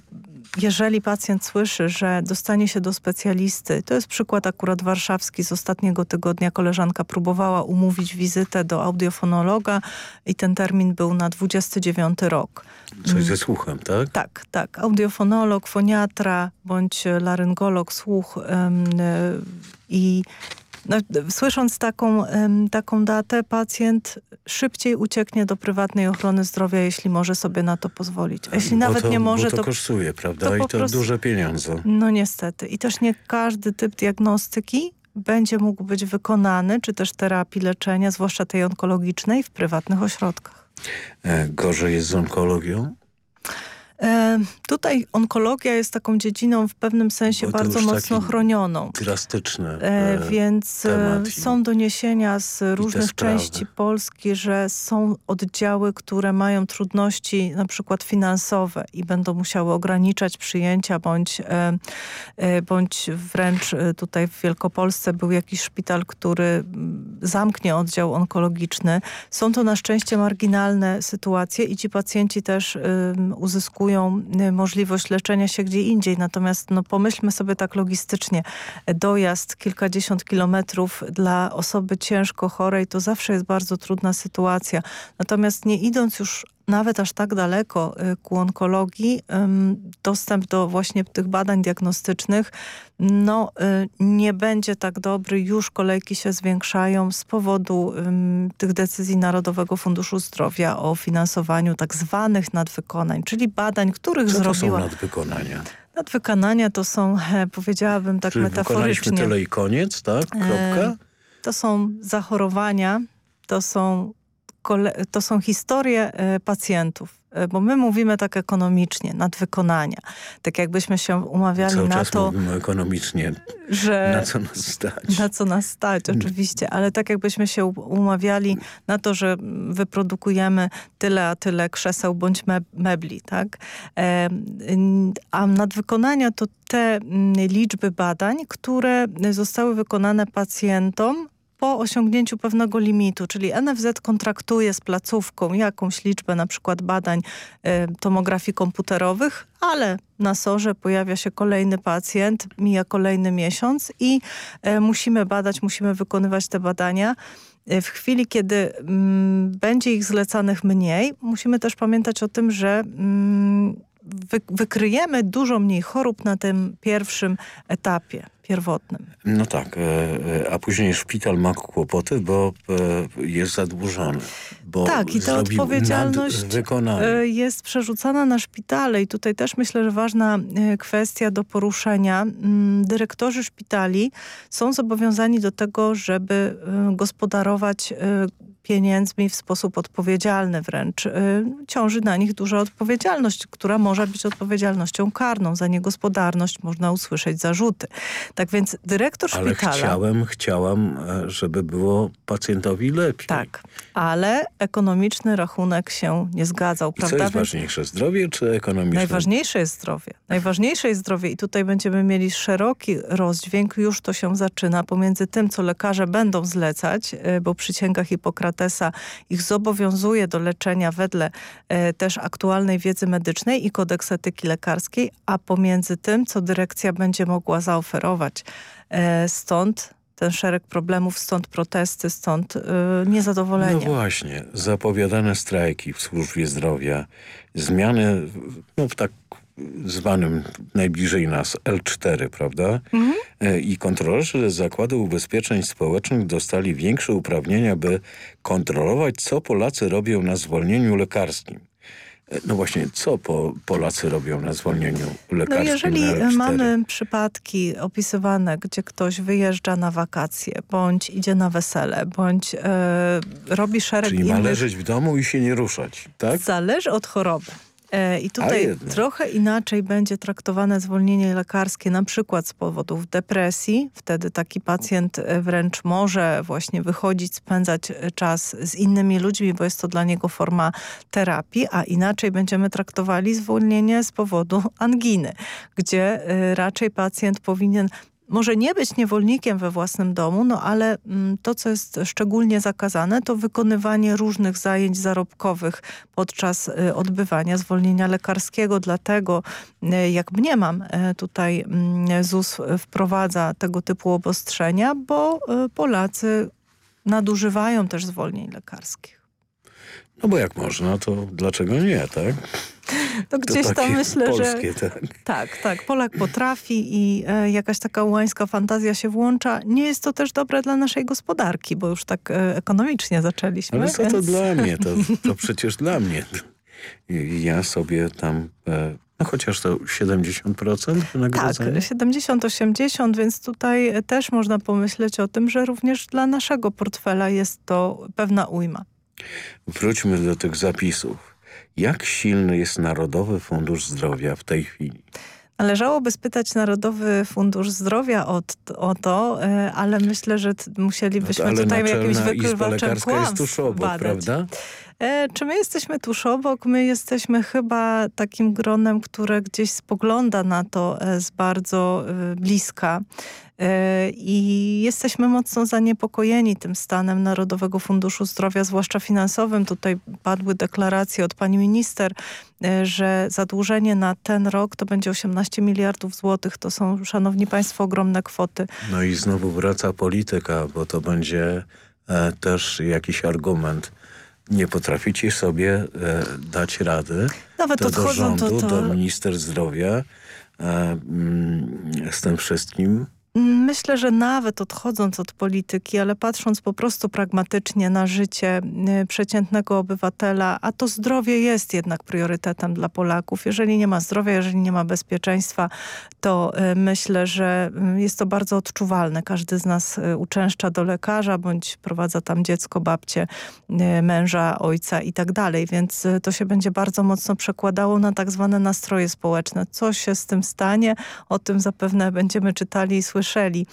jeżeli pacjent słyszy, że dostanie się do specjalisty, to jest przykład akurat warszawski z ostatniego tygodnia, koleżanka próbowała umówić wizytę do audiofonologa i ten termin był na 29 rok. Coś ze słuchem, tak? Tak, tak. Audiofonolog, foniatra bądź laryngolog, słuch yy, i no, słysząc taką, taką datę, pacjent szybciej ucieknie do prywatnej ochrony zdrowia, jeśli może sobie na to pozwolić. A jeśli nawet to, nie może, to... to kosztuje, prawda? To I to prostu, duże pieniądze. No niestety. I też nie każdy typ diagnostyki będzie mógł być wykonany, czy też terapii leczenia, zwłaszcza tej onkologicznej, w prywatnych ośrodkach. E, gorzej jest z onkologią? E, tutaj onkologia jest taką dziedziną w pewnym sensie bardzo mocno chronioną. Drastyczne e, Więc e, są doniesienia z różnych części Polski, że są oddziały, które mają trudności na przykład finansowe i będą musiały ograniczać przyjęcia bądź, e, e bądź wręcz tutaj w Wielkopolsce był jakiś szpital, który zamknie oddział onkologiczny. Są to na szczęście marginalne sytuacje i ci pacjenci też uzyskują Y, możliwość leczenia się gdzie indziej. Natomiast no, pomyślmy sobie tak logistycznie. Dojazd kilkadziesiąt kilometrów dla osoby ciężko chorej to zawsze jest bardzo trudna sytuacja. Natomiast nie idąc już nawet aż tak daleko y, ku onkologii, dostęp do właśnie tych badań diagnostycznych no, y, nie będzie tak dobry. Już kolejki się zwiększają z powodu tych decyzji Narodowego Funduszu Zdrowia o finansowaniu tak zwanych nadwykonań, czyli badań, których Co zrobiła... to są nadwykonania? Nadwykonania to są, powiedziałabym tak Czyli metaforycznie... tyle i koniec, tak? Kropka? To są zachorowania, to są to są historie e, pacjentów E, bo my mówimy tak ekonomicznie, nadwykonania. Tak jakbyśmy się umawiali Cały na czas to... mówimy ekonomicznie, że, na co nas stać. Na co nas stać, oczywiście, ale tak jakbyśmy się umawiali na to, że wyprodukujemy tyle a tyle krzeseł bądź mebli, tak? E, a nadwykonania to te liczby badań, które zostały wykonane pacjentom po osiągnięciu pewnego limitu, czyli NFZ kontraktuje z placówką jakąś liczbę na przykład badań y, tomografii komputerowych, ale na sorze pojawia się kolejny pacjent, mija kolejny miesiąc i y, musimy badać, musimy wykonywać te badania. Y, w chwili, kiedy mm, będzie ich zlecanych mniej, musimy też pamiętać o tym, że mm, wy, wykryjemy dużo mniej chorób na tym pierwszym etapie pierwotnym. No tak, e, e, a później szpital ma kłopoty, bo e, jest zadłużony. Bo tak, i ta odpowiedzialność jest przerzucana na szpitale i tutaj też myślę, że ważna kwestia do poruszenia. Mm, dyrektorzy szpitali są zobowiązani do tego, żeby gospodarować pieniędzmi w sposób odpowiedzialny wręcz. Ciąży na nich duża odpowiedzialność, która może być odpowiedzialnością karną. Za niegospodarność można usłyszeć zarzuty. Tak więc dyrektor ale szpitala... Ale chciałem, chciałam, e, żeby było pacjentowi lepiej. Tak, ale ekonomiczny rachunek się nie zgadzał. I prawda? co jest ważniejsze, zdrowie czy ekonomiczne? Najważniejsze jest zdrowie. Najważniejsze jest zdrowie i tutaj będziemy mieli szeroki rozdźwięk, już to się zaczyna pomiędzy tym, co lekarze będą zlecać, e, bo przysięga Hipokratesa ich zobowiązuje do leczenia wedle e, też aktualnej wiedzy medycznej i kodeks etyki lekarskiej, a pomiędzy tym, co dyrekcja będzie mogła zaoferować. E, stąd ten szereg problemów, stąd protesty, stąd y, niezadowolenie. No właśnie, zapowiadane strajki w służbie zdrowia, zmiany no, w tak zwanym najbliżej nas L4, prawda? Mhm. E, I kontrolerzy Zakładu Ubezpieczeń Społecznych dostali większe uprawnienia, by kontrolować, co Polacy robią na zwolnieniu lekarskim. E, no właśnie, co po, Polacy robią na zwolnieniu lekarskim? No jeżeli mamy przypadki opisywane, gdzie ktoś wyjeżdża na wakacje, bądź idzie na wesele, bądź e, robi szereg Czyli innych... ma leżeć w domu i się nie ruszać, tak? Zależy od choroby. E, I tutaj trochę inaczej będzie traktowane zwolnienie lekarskie, na przykład z powodów depresji. Wtedy taki pacjent e, wręcz może właśnie wychodzić, spędzać e, czas z innymi ludźmi, bo jest to dla niego forma terapii, a inaczej będziemy traktowali zwolnienie z powodu anginy, gdzie raczej pacjent powinien może nie być niewolnikiem we własnym domu, no ale mm, to, co jest szczególnie zakazane, to wykonywanie różnych zajęć zarobkowych podczas y, odbywania zwolnienia lekarskiego. Dlatego, y, jak mniemam, y, tutaj mm, ZUS wprowadza tego typu obostrzenia, bo Polacy nadużywają też zwolnień lekarskich. No bo jak można, to dlaczego nie, tak? To gdzieś tam myślę, polskie, że... Tak. tak, tak. Polak potrafi i e, jakaś taka łańska fantazja się włącza. Nie jest to też dobre dla naszej gospodarki, bo już tak e, ekonomicznie zaczęliśmy. Ale co więc... to dla mnie? To, to przecież dla mnie. Ja sobie tam... E, no chociaż to 70% wynagrodzenia? Tak, 70-80, więc tutaj też można pomyśleć o tym, że również dla naszego portfela jest to pewna ujma. Wróćmy do tych zapisów. Jak silny jest Narodowy Fundusz Zdrowia w tej chwili? Należałoby spytać Narodowy Fundusz Zdrowia o, o to, e, ale myślę, że musielibyśmy no tutaj jakimś wykrywaczem kłamstw jest tuż obok, prawda? E, czy my jesteśmy tuż obok? My jesteśmy chyba takim gronem, które gdzieś spogląda na to e, z bardzo bliska. E, I jesteśmy mocno zaniepokojeni tym stanem Narodowego Funduszu Zdrowia, zwłaszcza finansowym. Tutaj padły deklaracje od pani minister, e, że zadłużenie na ten rok to będzie 18 miliardów złotych. To są, szanowni państwo, ogromne kwoty. No i znowu wraca polityka, bo to będzie e, też jakiś argument nie potraficie sobie e, dać rady Nawet to do rządu, to, to... do minister zdrowia e, mm, z tym wszystkim Myślę, że nawet odchodząc od polityki, ale patrząc po prostu pragmatycznie na życie y, przeciętnego obywatela, a to zdrowie jest jednak priorytetem dla Polaków. Jeżeli nie ma zdrowia, jeżeli nie ma bezpieczeństwa, to y, myślę, że y, jest to bardzo odczuwalne. Każdy z nas uczęszcza do lekarza, bądź prowadza tam dziecko, babcie, męża, ojca i tak dalej, więc to się będzie bardzo mocno przekładało na tak zwane nastroje społeczne. Co się z tym stanie? O tym zapewne będziemy czytali i słyszeli słyszeli.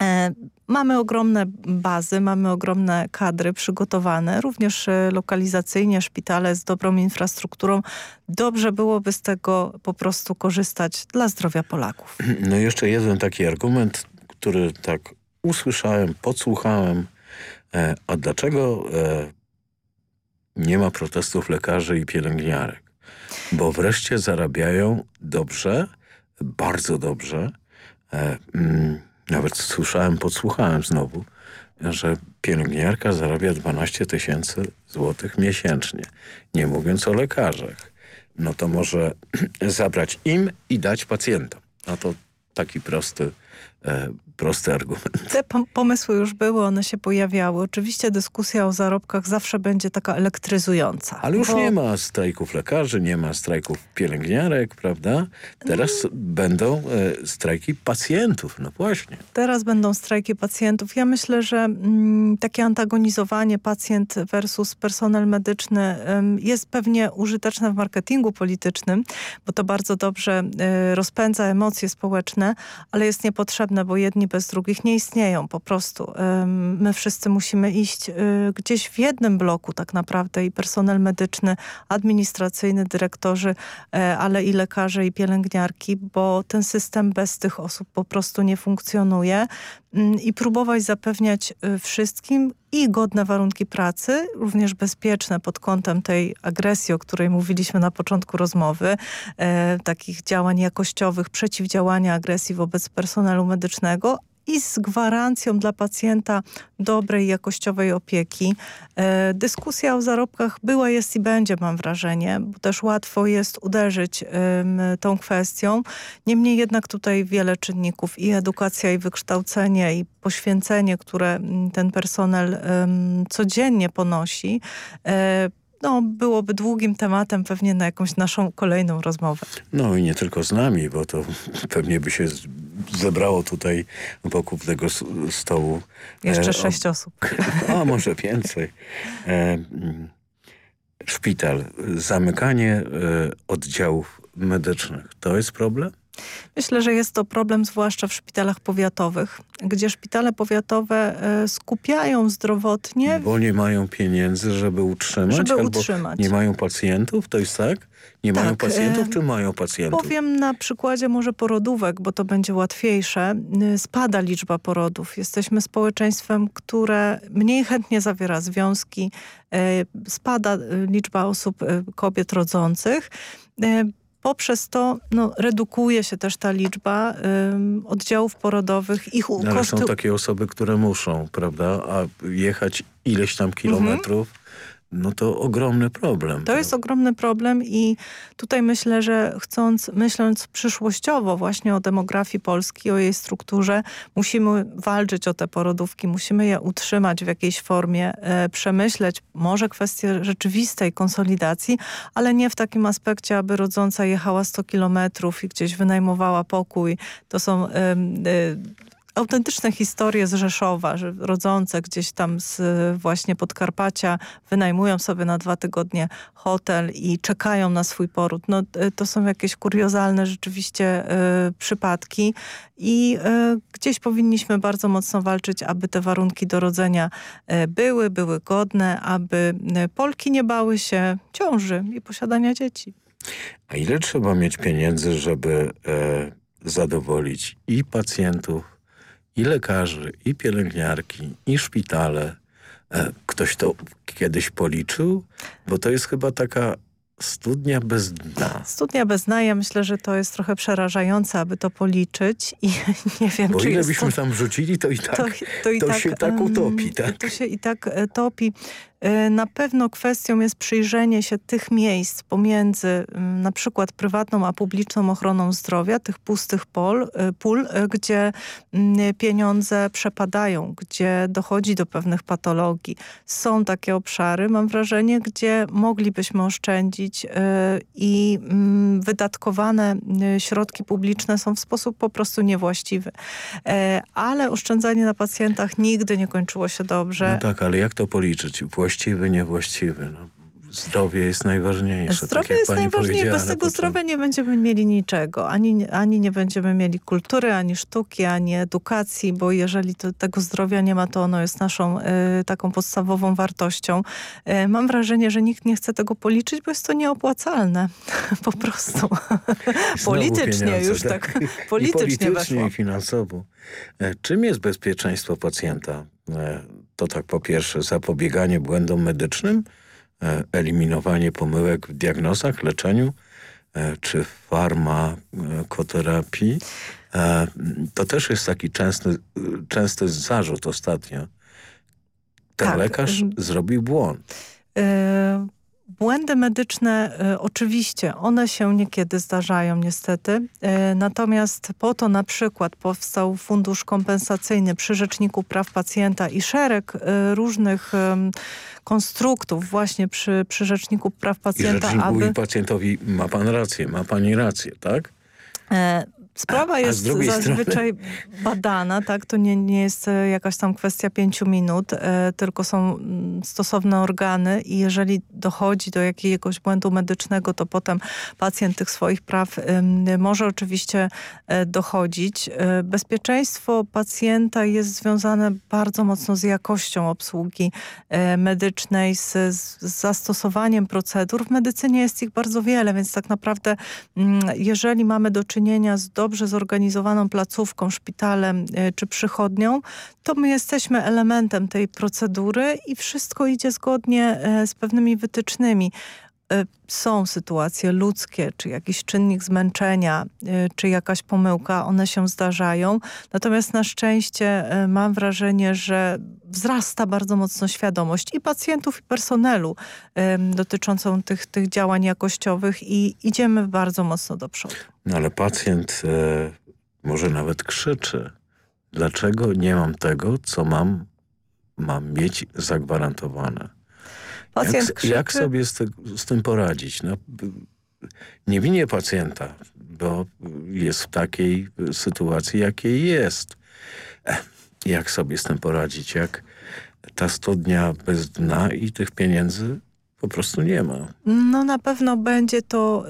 E, mamy ogromne bazy, mamy ogromne kadry przygotowane, również e, lokalizacyjnie szpitale z dobrą infrastrukturą. Dobrze byłoby z tego po prostu korzystać dla zdrowia Polaków. No jeszcze jeden taki argument, który tak usłyszałem, podsłuchałem. E, a dlaczego nie ma protestów lekarzy i pielęgniarek? Bo wreszcie zarabiają dobrze, bardzo dobrze, nawet słyszałem, podsłuchałem znowu, że pielęgniarka zarabia 12 tysięcy złotych miesięcznie, nie mówiąc o lekarzach. No to może zabrać im i dać pacjentom. No to taki prosty e, prosty argument. Te pomysły już były, one się pojawiały. Oczywiście dyskusja o zarobkach zawsze będzie taka elektryzująca. Ale już bo... nie ma strajków lekarzy, nie ma strajków pielęgniarek, prawda? Teraz no. będą e, strajki pacjentów, no właśnie. Teraz będą strajki pacjentów. Ja myślę, że mm, takie antagonizowanie pacjent versus personel medyczny jest pewnie użyteczne w marketingu politycznym, bo to bardzo dobrze y, rozpędza emocje społeczne, ale jest niepotrzebne, bo jedni bez drugich nie istnieją po prostu. My wszyscy musimy iść y, gdzieś w jednym bloku tak naprawdę i personel medyczny, administracyjny, dyrektorzy, e, ale i lekarze i pielęgniarki, bo ten system bez tych osób po prostu nie funkcjonuje i próbować zapewniać y, wszystkim i godne warunki pracy, również bezpieczne pod kątem tej agresji, o której mówiliśmy na początku rozmowy, e, takich działań jakościowych, przeciwdziałania agresji wobec personelu medycznego, i z gwarancją dla pacjenta dobrej, jakościowej opieki. E, dyskusja o zarobkach była, jest i będzie, mam wrażenie, bo też łatwo jest uderzyć tą kwestią. Niemniej jednak tutaj wiele czynników i edukacja, i wykształcenie, i poświęcenie, które ten personel codziennie ponosi, e, no, byłoby długim tematem pewnie na jakąś naszą kolejną rozmowę. No i nie tylko z nami, bo to pewnie by się zebrało tutaj wokół tego stołu. Jeszcze e, sześć osób. A może więcej. E, szpital, zamykanie e, oddziałów medycznych, to jest problem? Myślę, że jest to problem zwłaszcza w szpitalach powiatowych, gdzie szpitale powiatowe e, skupiają zdrowotnie... Bo nie mają pieniędzy, żeby utrzymać? Żeby albo utrzymać. nie mają pacjentów? To jest tak? Nie tak, mają pacjentów, czy mają pacjentów? Powiem na przykładzie może porodówek, bo to będzie łatwiejsze. Y, spada liczba porodów. Jesteśmy społeczeństwem, które mniej chętnie zawiera związki. Spada liczba osób, kobiet rodzących poprzez to no, redukuje się też ta liczba oddziałów porodowych. Ich no, Ale są takie osoby, które muszą, prawda, a jechać ileś tam kilometrów. Mhm no to ogromny problem. To jest ogromny problem i tutaj myślę, że chcąc, myśląc przyszłościowo właśnie o demografii Polski, o jej strukturze, musimy walczyć o te porodówki, musimy je utrzymać w jakiejś formie, e, przemyśleć może kwestię rzeczywistej konsolidacji, ale nie w takim aspekcie, aby rodząca jechała 100 kilometrów i gdzieś wynajmowała pokój. To są... E, autentyczne historie z Rzeszowa, że rodzące gdzieś tam z właśnie Podkarpacia wynajmują sobie na dwa tygodnie hotel i czekają na swój poród. No, e, to są jakieś kuriozalne rzeczywiście y, przypadki i y, gdzieś powinniśmy bardzo mocno walczyć, aby te warunki do rodzenia y, były, były godne, aby Polki nie bały się ciąży i posiadania dzieci. A ile trzeba mieć pieniędzy, żeby zadowolić i pacjentów, i lekarzy, i pielęgniarki, i szpitale. E, ktoś to kiedyś policzył? Bo to jest chyba taka Studnia bez dna. Studnia bez dna, ja myślę, że to jest trochę przerażające, aby to policzyć i nie wiem, Bo czy ile byśmy to... tam wrzucili, to i tak, to, to, i to tak, się tak utopi. Tak? To się i tak e, topi. Y, na pewno kwestią jest przyjrzenie się tych miejsc pomiędzy mm, na przykład prywatną a publiczną ochroną zdrowia, tych pustych pol, y, pól, y, gdzie mm, pieniądze przepadają, gdzie dochodzi do pewnych patologii. Są takie obszary, mam wrażenie, gdzie moglibyśmy oszczędzić i mm, wydatkowane środki publiczne są w sposób po prostu niewłaściwy. Ale oszczędzanie na pacjentach nigdy nie kończyło się dobrze. No tak, ale jak to policzyć? Właściwy, niewłaściwy. No, zdrowie jest najważniejsze. Tak zdrowie tak jest najważniejsze. Bez tego zdrowia nie będziemy mieli niczego. Ani, ani nie będziemy mieli kultury, ani sztuki, ani edukacji, bo jeżeli to, tego zdrowia nie ma, to ono jest naszą y, taką podstawową wartością. Y, mam wrażenie, że nikt nie chce tego policzyć, bo jest to nieopłacalne. po prostu. politycznie już tak. tak politycznie, I politycznie i finansowo. E, czym jest bezpieczeństwo pacjenta? E, to tak po pierwsze zapobieganie błędom medycznym, e, eliminowanie pomyłek w diagnozach, leczeniu e, czy farmakoterapii. To też jest taki częsty, częsty zarzut ostatnio. Ten tak. lekarz zrobił błąd. Błędy medyczne y, oczywiście, one się niekiedy zdarzają niestety, y, natomiast po to na przykład powstał fundusz kompensacyjny przy Rzeczniku Praw Pacjenta i szereg y, różnych konstruktów właśnie przy, przy Rzeczniku Praw Pacjenta. I Rzeczniku aby... i pacjentowi ma pan rację, ma pani rację, tak? Sprawa jest zazwyczaj strony... badana, tak? To nie, nie jest e, jakaś tam kwestia pięciu minut, e, tylko są mm, stosowne organy i jeżeli dochodzi do jakiegoś błędu medycznego, to potem pacjent tych swoich praw e, może oczywiście e, dochodzić. E, bezpieczeństwo pacjenta jest związane bardzo mocno z jakością obsługi e, medycznej, z, z, zastosowaniem procedur. W medycynie jest ich bardzo wiele, więc tak naprawdę mm, jeżeli mamy do czynienia z do dobrze zorganizowaną placówką, szpitalem e, czy przychodnią, to my jesteśmy elementem tej procedury i wszystko idzie zgodnie e, z pewnymi wytycznymi są sytuacje ludzkie, czy jakiś czynnik zmęczenia, czy jakaś pomyłka, one się zdarzają. Natomiast na szczęście mam wrażenie, że wzrasta bardzo mocno świadomość i pacjentów, i personelu dotyczącą tych, tych działań jakościowych i idziemy bardzo mocno do przodu. No ale pacjent e, może nawet krzyczy. Dlaczego nie mam tego, co mam, mam mieć zagwarantowane? Pacjent jak, krzyczy... jak sobie z, te, z tym poradzić? No, nie winię pacjenta, bo jest w takiej sytuacji, jakiej jest. Jak sobie z tym poradzić? Jak ta studnia bez dna i tych pieniędzy po prostu nie ma? No na pewno będzie to...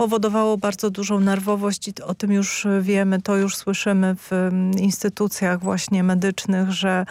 Powodowało bardzo dużą nerwowość i o tym już wiemy, to już słyszymy w mm, instytucjach właśnie medycznych, że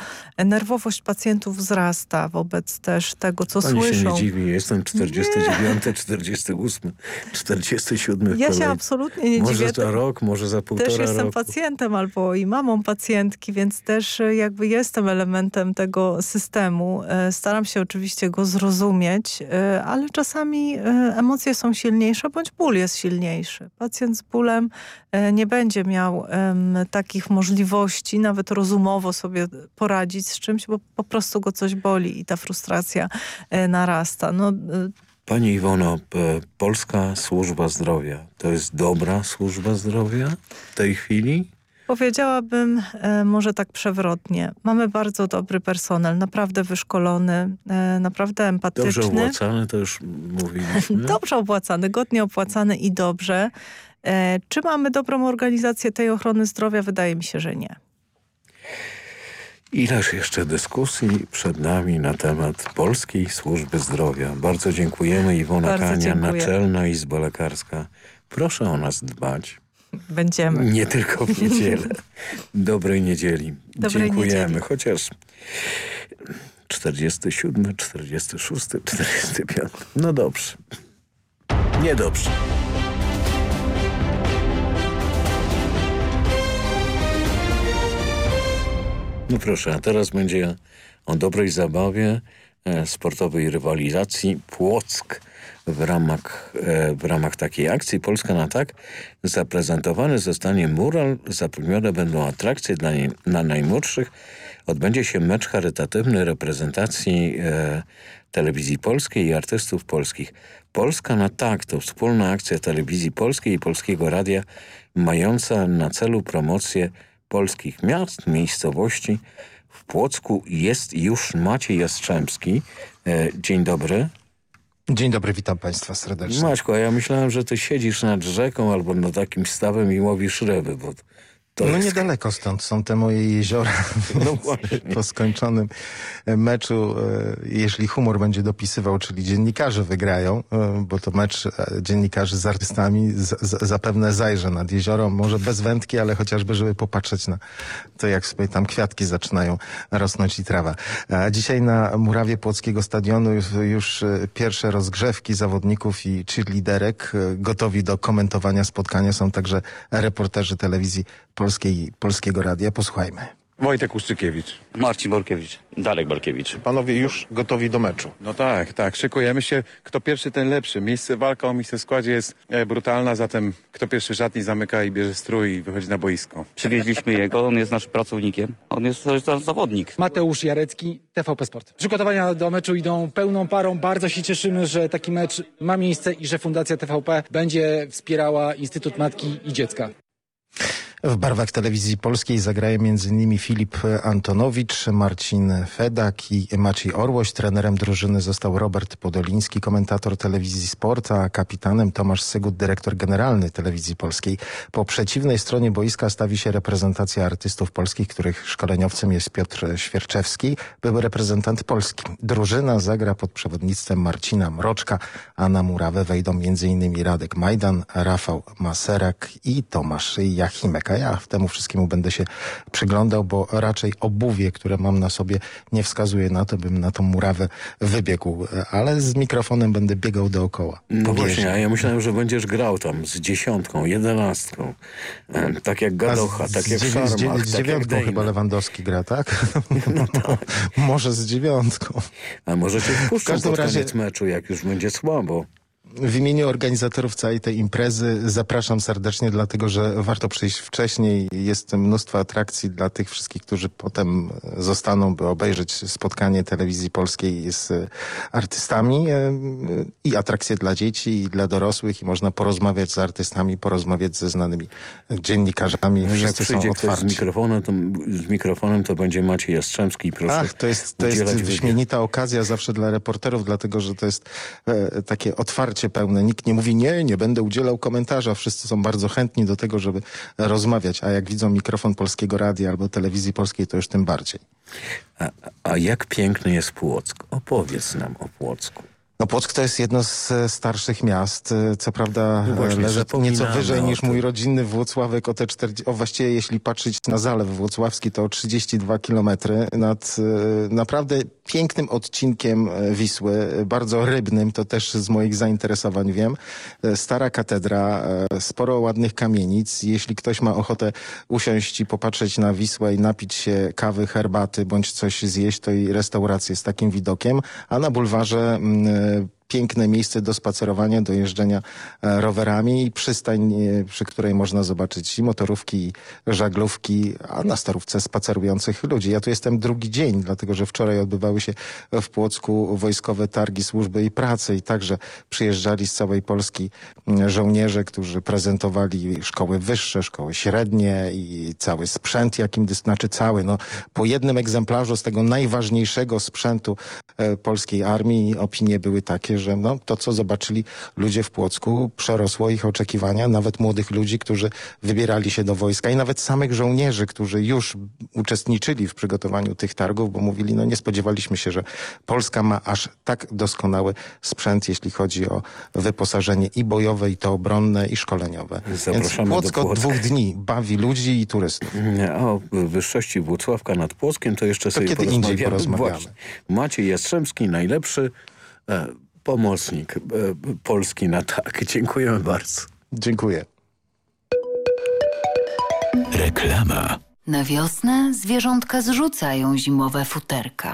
nerwowość pacjentów wzrasta wobec też tego, co Pani słyszą. się nie dziwi, jestem 49, nie. 48, 47 Ja się absolutnie nie może dziwię. Może za rok, może za półtora Też jestem roku. pacjentem albo i mamą pacjentki, więc też e, jakby jestem elementem tego systemu. E, staram się oczywiście go zrozumieć, e, ale czasami emocje są silniejsze bądź ból jest silniejszy. Pacjent z bólem e, nie będzie miał takich możliwości, nawet rozumowo sobie poradzić z czymś, bo po prostu go coś boli i ta frustracja e, narasta. No, e, Pani Iwono, Polska Służba Zdrowia to jest dobra służba zdrowia w tej chwili? Powiedziałabym e, może tak przewrotnie. Mamy bardzo dobry personel, naprawdę wyszkolony, e, naprawdę empatyczny. Dobrze opłacany, to już mówiliśmy. dobrze opłacany, godnie opłacany i dobrze. E, czy mamy dobrą organizację tej ochrony zdrowia? Wydaje mi się, że nie. Ileż jeszcze dyskusji przed nami na temat Polskiej Służby Zdrowia. Bardzo dziękujemy. Iwona Bardzo Kania, dziękuję. Naczelna Izba Lekarska. Proszę o nas dbać. Będziemy. Nie tylko w niedzielę. Dobrej niedzieli. Dobrej Dziękujemy. Niedzieli. Chociaż 47, 46, 45. No dobrze. Niedobrze. No proszę, a teraz będzie o dobrej zabawie, sportowej rywalizacji. Płock w ramach, e, w ramach takiej akcji Polska na tak zaprezentowany zostanie mural, zapewnione będą atrakcje dla nie, dla najmłodszych odbędzie się mecz charytatywny reprezentacji e, telewizji polskiej i artystów polskich. Polska na tak to wspólna akcja telewizji polskiej i polskiego radia mająca na celu promocję polskich miast, miejscowości. W Płocku jest już Maciej Jastrzębski. E, dzień dobry. Dzień dobry, witam Państwa serdecznie. Maćko, a ja myślałem, że ty siedzisz nad rzeką albo nad jakimś stawem i łowisz ryby, bo no niedaleko stąd są te moje jeziora. No po skończonym meczu, e, jeśli humor będzie dopisywał, czyli dziennikarze wygrają, e, bo to mecz e, dziennikarzy z artystami, zapewne zajrzę nad jezioro, może bez wędki, ale chociażby, żeby popatrzeć na to, jak sobie tam kwiatki zaczynają rosnąć i trawa. A dzisiaj na murawie Płockiego Stadionu już, już pierwsze rozgrzewki zawodników i cheerleaderek gotowi do komentowania spotkania są także reporterzy telewizji Polskiej, Polskiego Radia. Posłuchajmy. Wojtek Uszczykiewicz. Marcin Borkiewicz. Darek Borkiewicz. Panowie już gotowi do meczu. No tak, tak. Szykujemy się. Kto pierwszy, ten lepszy. Miejsce, walka o miejsce w składzie jest e, brutalna, zatem kto pierwszy szatni zamyka i bierze strój i wychodzi na boisko. Przywieźliśmy jego, on jest naszym pracownikiem. On jest, jest zawodnik. Mateusz Jarecki, TVP Sport. Przygotowania do meczu idą pełną parą. Bardzo się cieszymy, że taki mecz ma miejsce i że Fundacja TVP będzie wspierała Instytut Matki i Dziecka. W barwach telewizji polskiej zagrają m.in. Filip Antonowicz, Marcin Fedak i Maciej Orłoś. Trenerem drużyny został Robert Podoliński, komentator telewizji Sport, a kapitanem Tomasz Sygut, dyrektor generalny telewizji polskiej. Po przeciwnej stronie boiska stawi się reprezentacja artystów polskich, których szkoleniowcem jest Piotr Świerczewski, były reprezentant Polski. Drużyna zagra pod przewodnictwem Marcina Mroczka, a na murawę wejdą m.in. Radek Majdan, Rafał Maserak i Tomasz Jachimek a ja temu wszystkiemu będę się przyglądał, bo raczej obuwie, które mam na sobie, nie wskazuje na to, bym na tą murawę wybiegł, ale z mikrofonem będę biegał dookoła. No właśnie, a ja myślałem, że będziesz grał tam z dziesiątką, jedenastką, tak jak Gadocha, tak jak Szarmach, z, tak z dziewiątką jak chyba Lewandowski gra, tak? No tak. może z dziewiątką. A może cię wpuszczą w każdym pod razie... meczu, jak już będzie słabo. W imieniu organizatorów całej tej imprezy zapraszam serdecznie, dlatego że warto przyjść wcześniej. Jest mnóstwo atrakcji dla tych wszystkich, którzy potem zostaną, by obejrzeć spotkanie telewizji polskiej z artystami e, i atrakcje dla dzieci i dla dorosłych i można porozmawiać z artystami, porozmawiać ze znanymi dziennikarzami. No Wszyscy są otwarci. Z mikrofonem, to, z mikrofonem to będzie Maciej Jastrzębski. Proszę Ach, to jest, to jest wyśmienita okazja zawsze dla reporterów, dlatego że to jest e, takie otwarcie pełne. Nikt nie mówi nie, nie będę udzielał komentarza. Wszyscy są bardzo chętni do tego, żeby rozmawiać. A jak widzą mikrofon Polskiego Radia albo telewizji polskiej, to już tym bardziej. A, a jak piękny jest Płock? Opowiedz nam o Płocku. No Płock to jest jedno z starszych miast. Co prawda no właśnie, leży nieco wyżej niż mój rodzinny Włocławek o te 40, o właściwie jeśli patrzeć na Zalew Włocławski to o 32 kilometry nad e, naprawdę pięknym odcinkiem e, Wisły, bardzo rybnym, to też z moich zainteresowań wiem. E, stara katedra, sporo ładnych kamienic. Jeśli ktoś ma ochotę usiąść i popatrzeć na Wisłę i napić się kawy, herbaty bądź coś zjeść, to i restauracje z takim widokiem. A na bulwarze uh, piękne miejsce do spacerowania, do jeżdżenia e, rowerami i przystań, e, przy której można zobaczyć i motorówki, i żaglówki, a na starówce spacerujących ludzi. Ja tu jestem drugi dzień, dlatego że wczoraj odbywały się w Płocku wojskowe targi służby i pracy i także przyjeżdżali z całej Polski żołnierze, którzy prezentowali szkoły wyższe, szkoły średnie i cały sprzęt, jakim, znaczy cały, no po jednym egzemplarzu z tego najważniejszego sprzętu e, polskiej armii opinie były takie, że no, to, co zobaczyli ludzie w Płocku, przerosło ich oczekiwania, nawet młodych ludzi, którzy wybierali się do wojska i nawet samych żołnierzy, którzy już uczestniczyli w przygotowaniu tych targów, bo mówili, no nie spodziewaliśmy się, że Polska ma aż tak doskonały sprzęt, jeśli chodzi o wyposażenie i bojowe, i to obronne, i szkoleniowe. Zapraszamy Więc Płock od dwóch dni bawi ludzi i turystów. O wyższości Włocławka nad Płockiem to jeszcze to sobie kiedy indziej porozmawiamy. Właśnie. Maciej Jastrzębski, najlepszy e, pomocnik e, Polski na tak. Dziękujemy bardzo. Dziękuję. Reklama. Na wiosnę zwierzątka zrzucają zimowe futerka.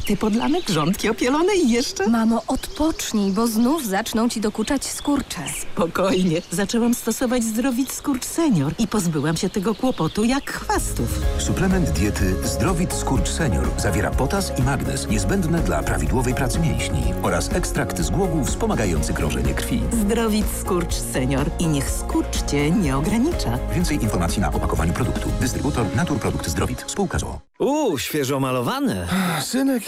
Kwiaty podlane, grządki opielone i jeszcze... Mamo, odpocznij, bo znów zaczną ci dokuczać skurcze. Spokojnie. Zaczęłam stosować Zdrowit Skurcz Senior i pozbyłam się tego kłopotu jak chwastów. Suplement diety Zdrowit Skurcz Senior zawiera potas i magnez niezbędne dla prawidłowej pracy mięśni oraz ekstrakt z głogów wspomagający krążenie krwi. Zdrowit Skurcz Senior i niech skurcz cię nie ogranicza. Więcej informacji na opakowaniu produktu. Dystrybutor Naturprodukt Zdrowit. Spółka ZOO. Uuu, świeżo malowane. Synek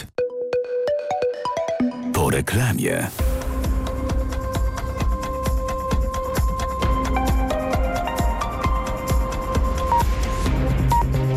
Reklamie.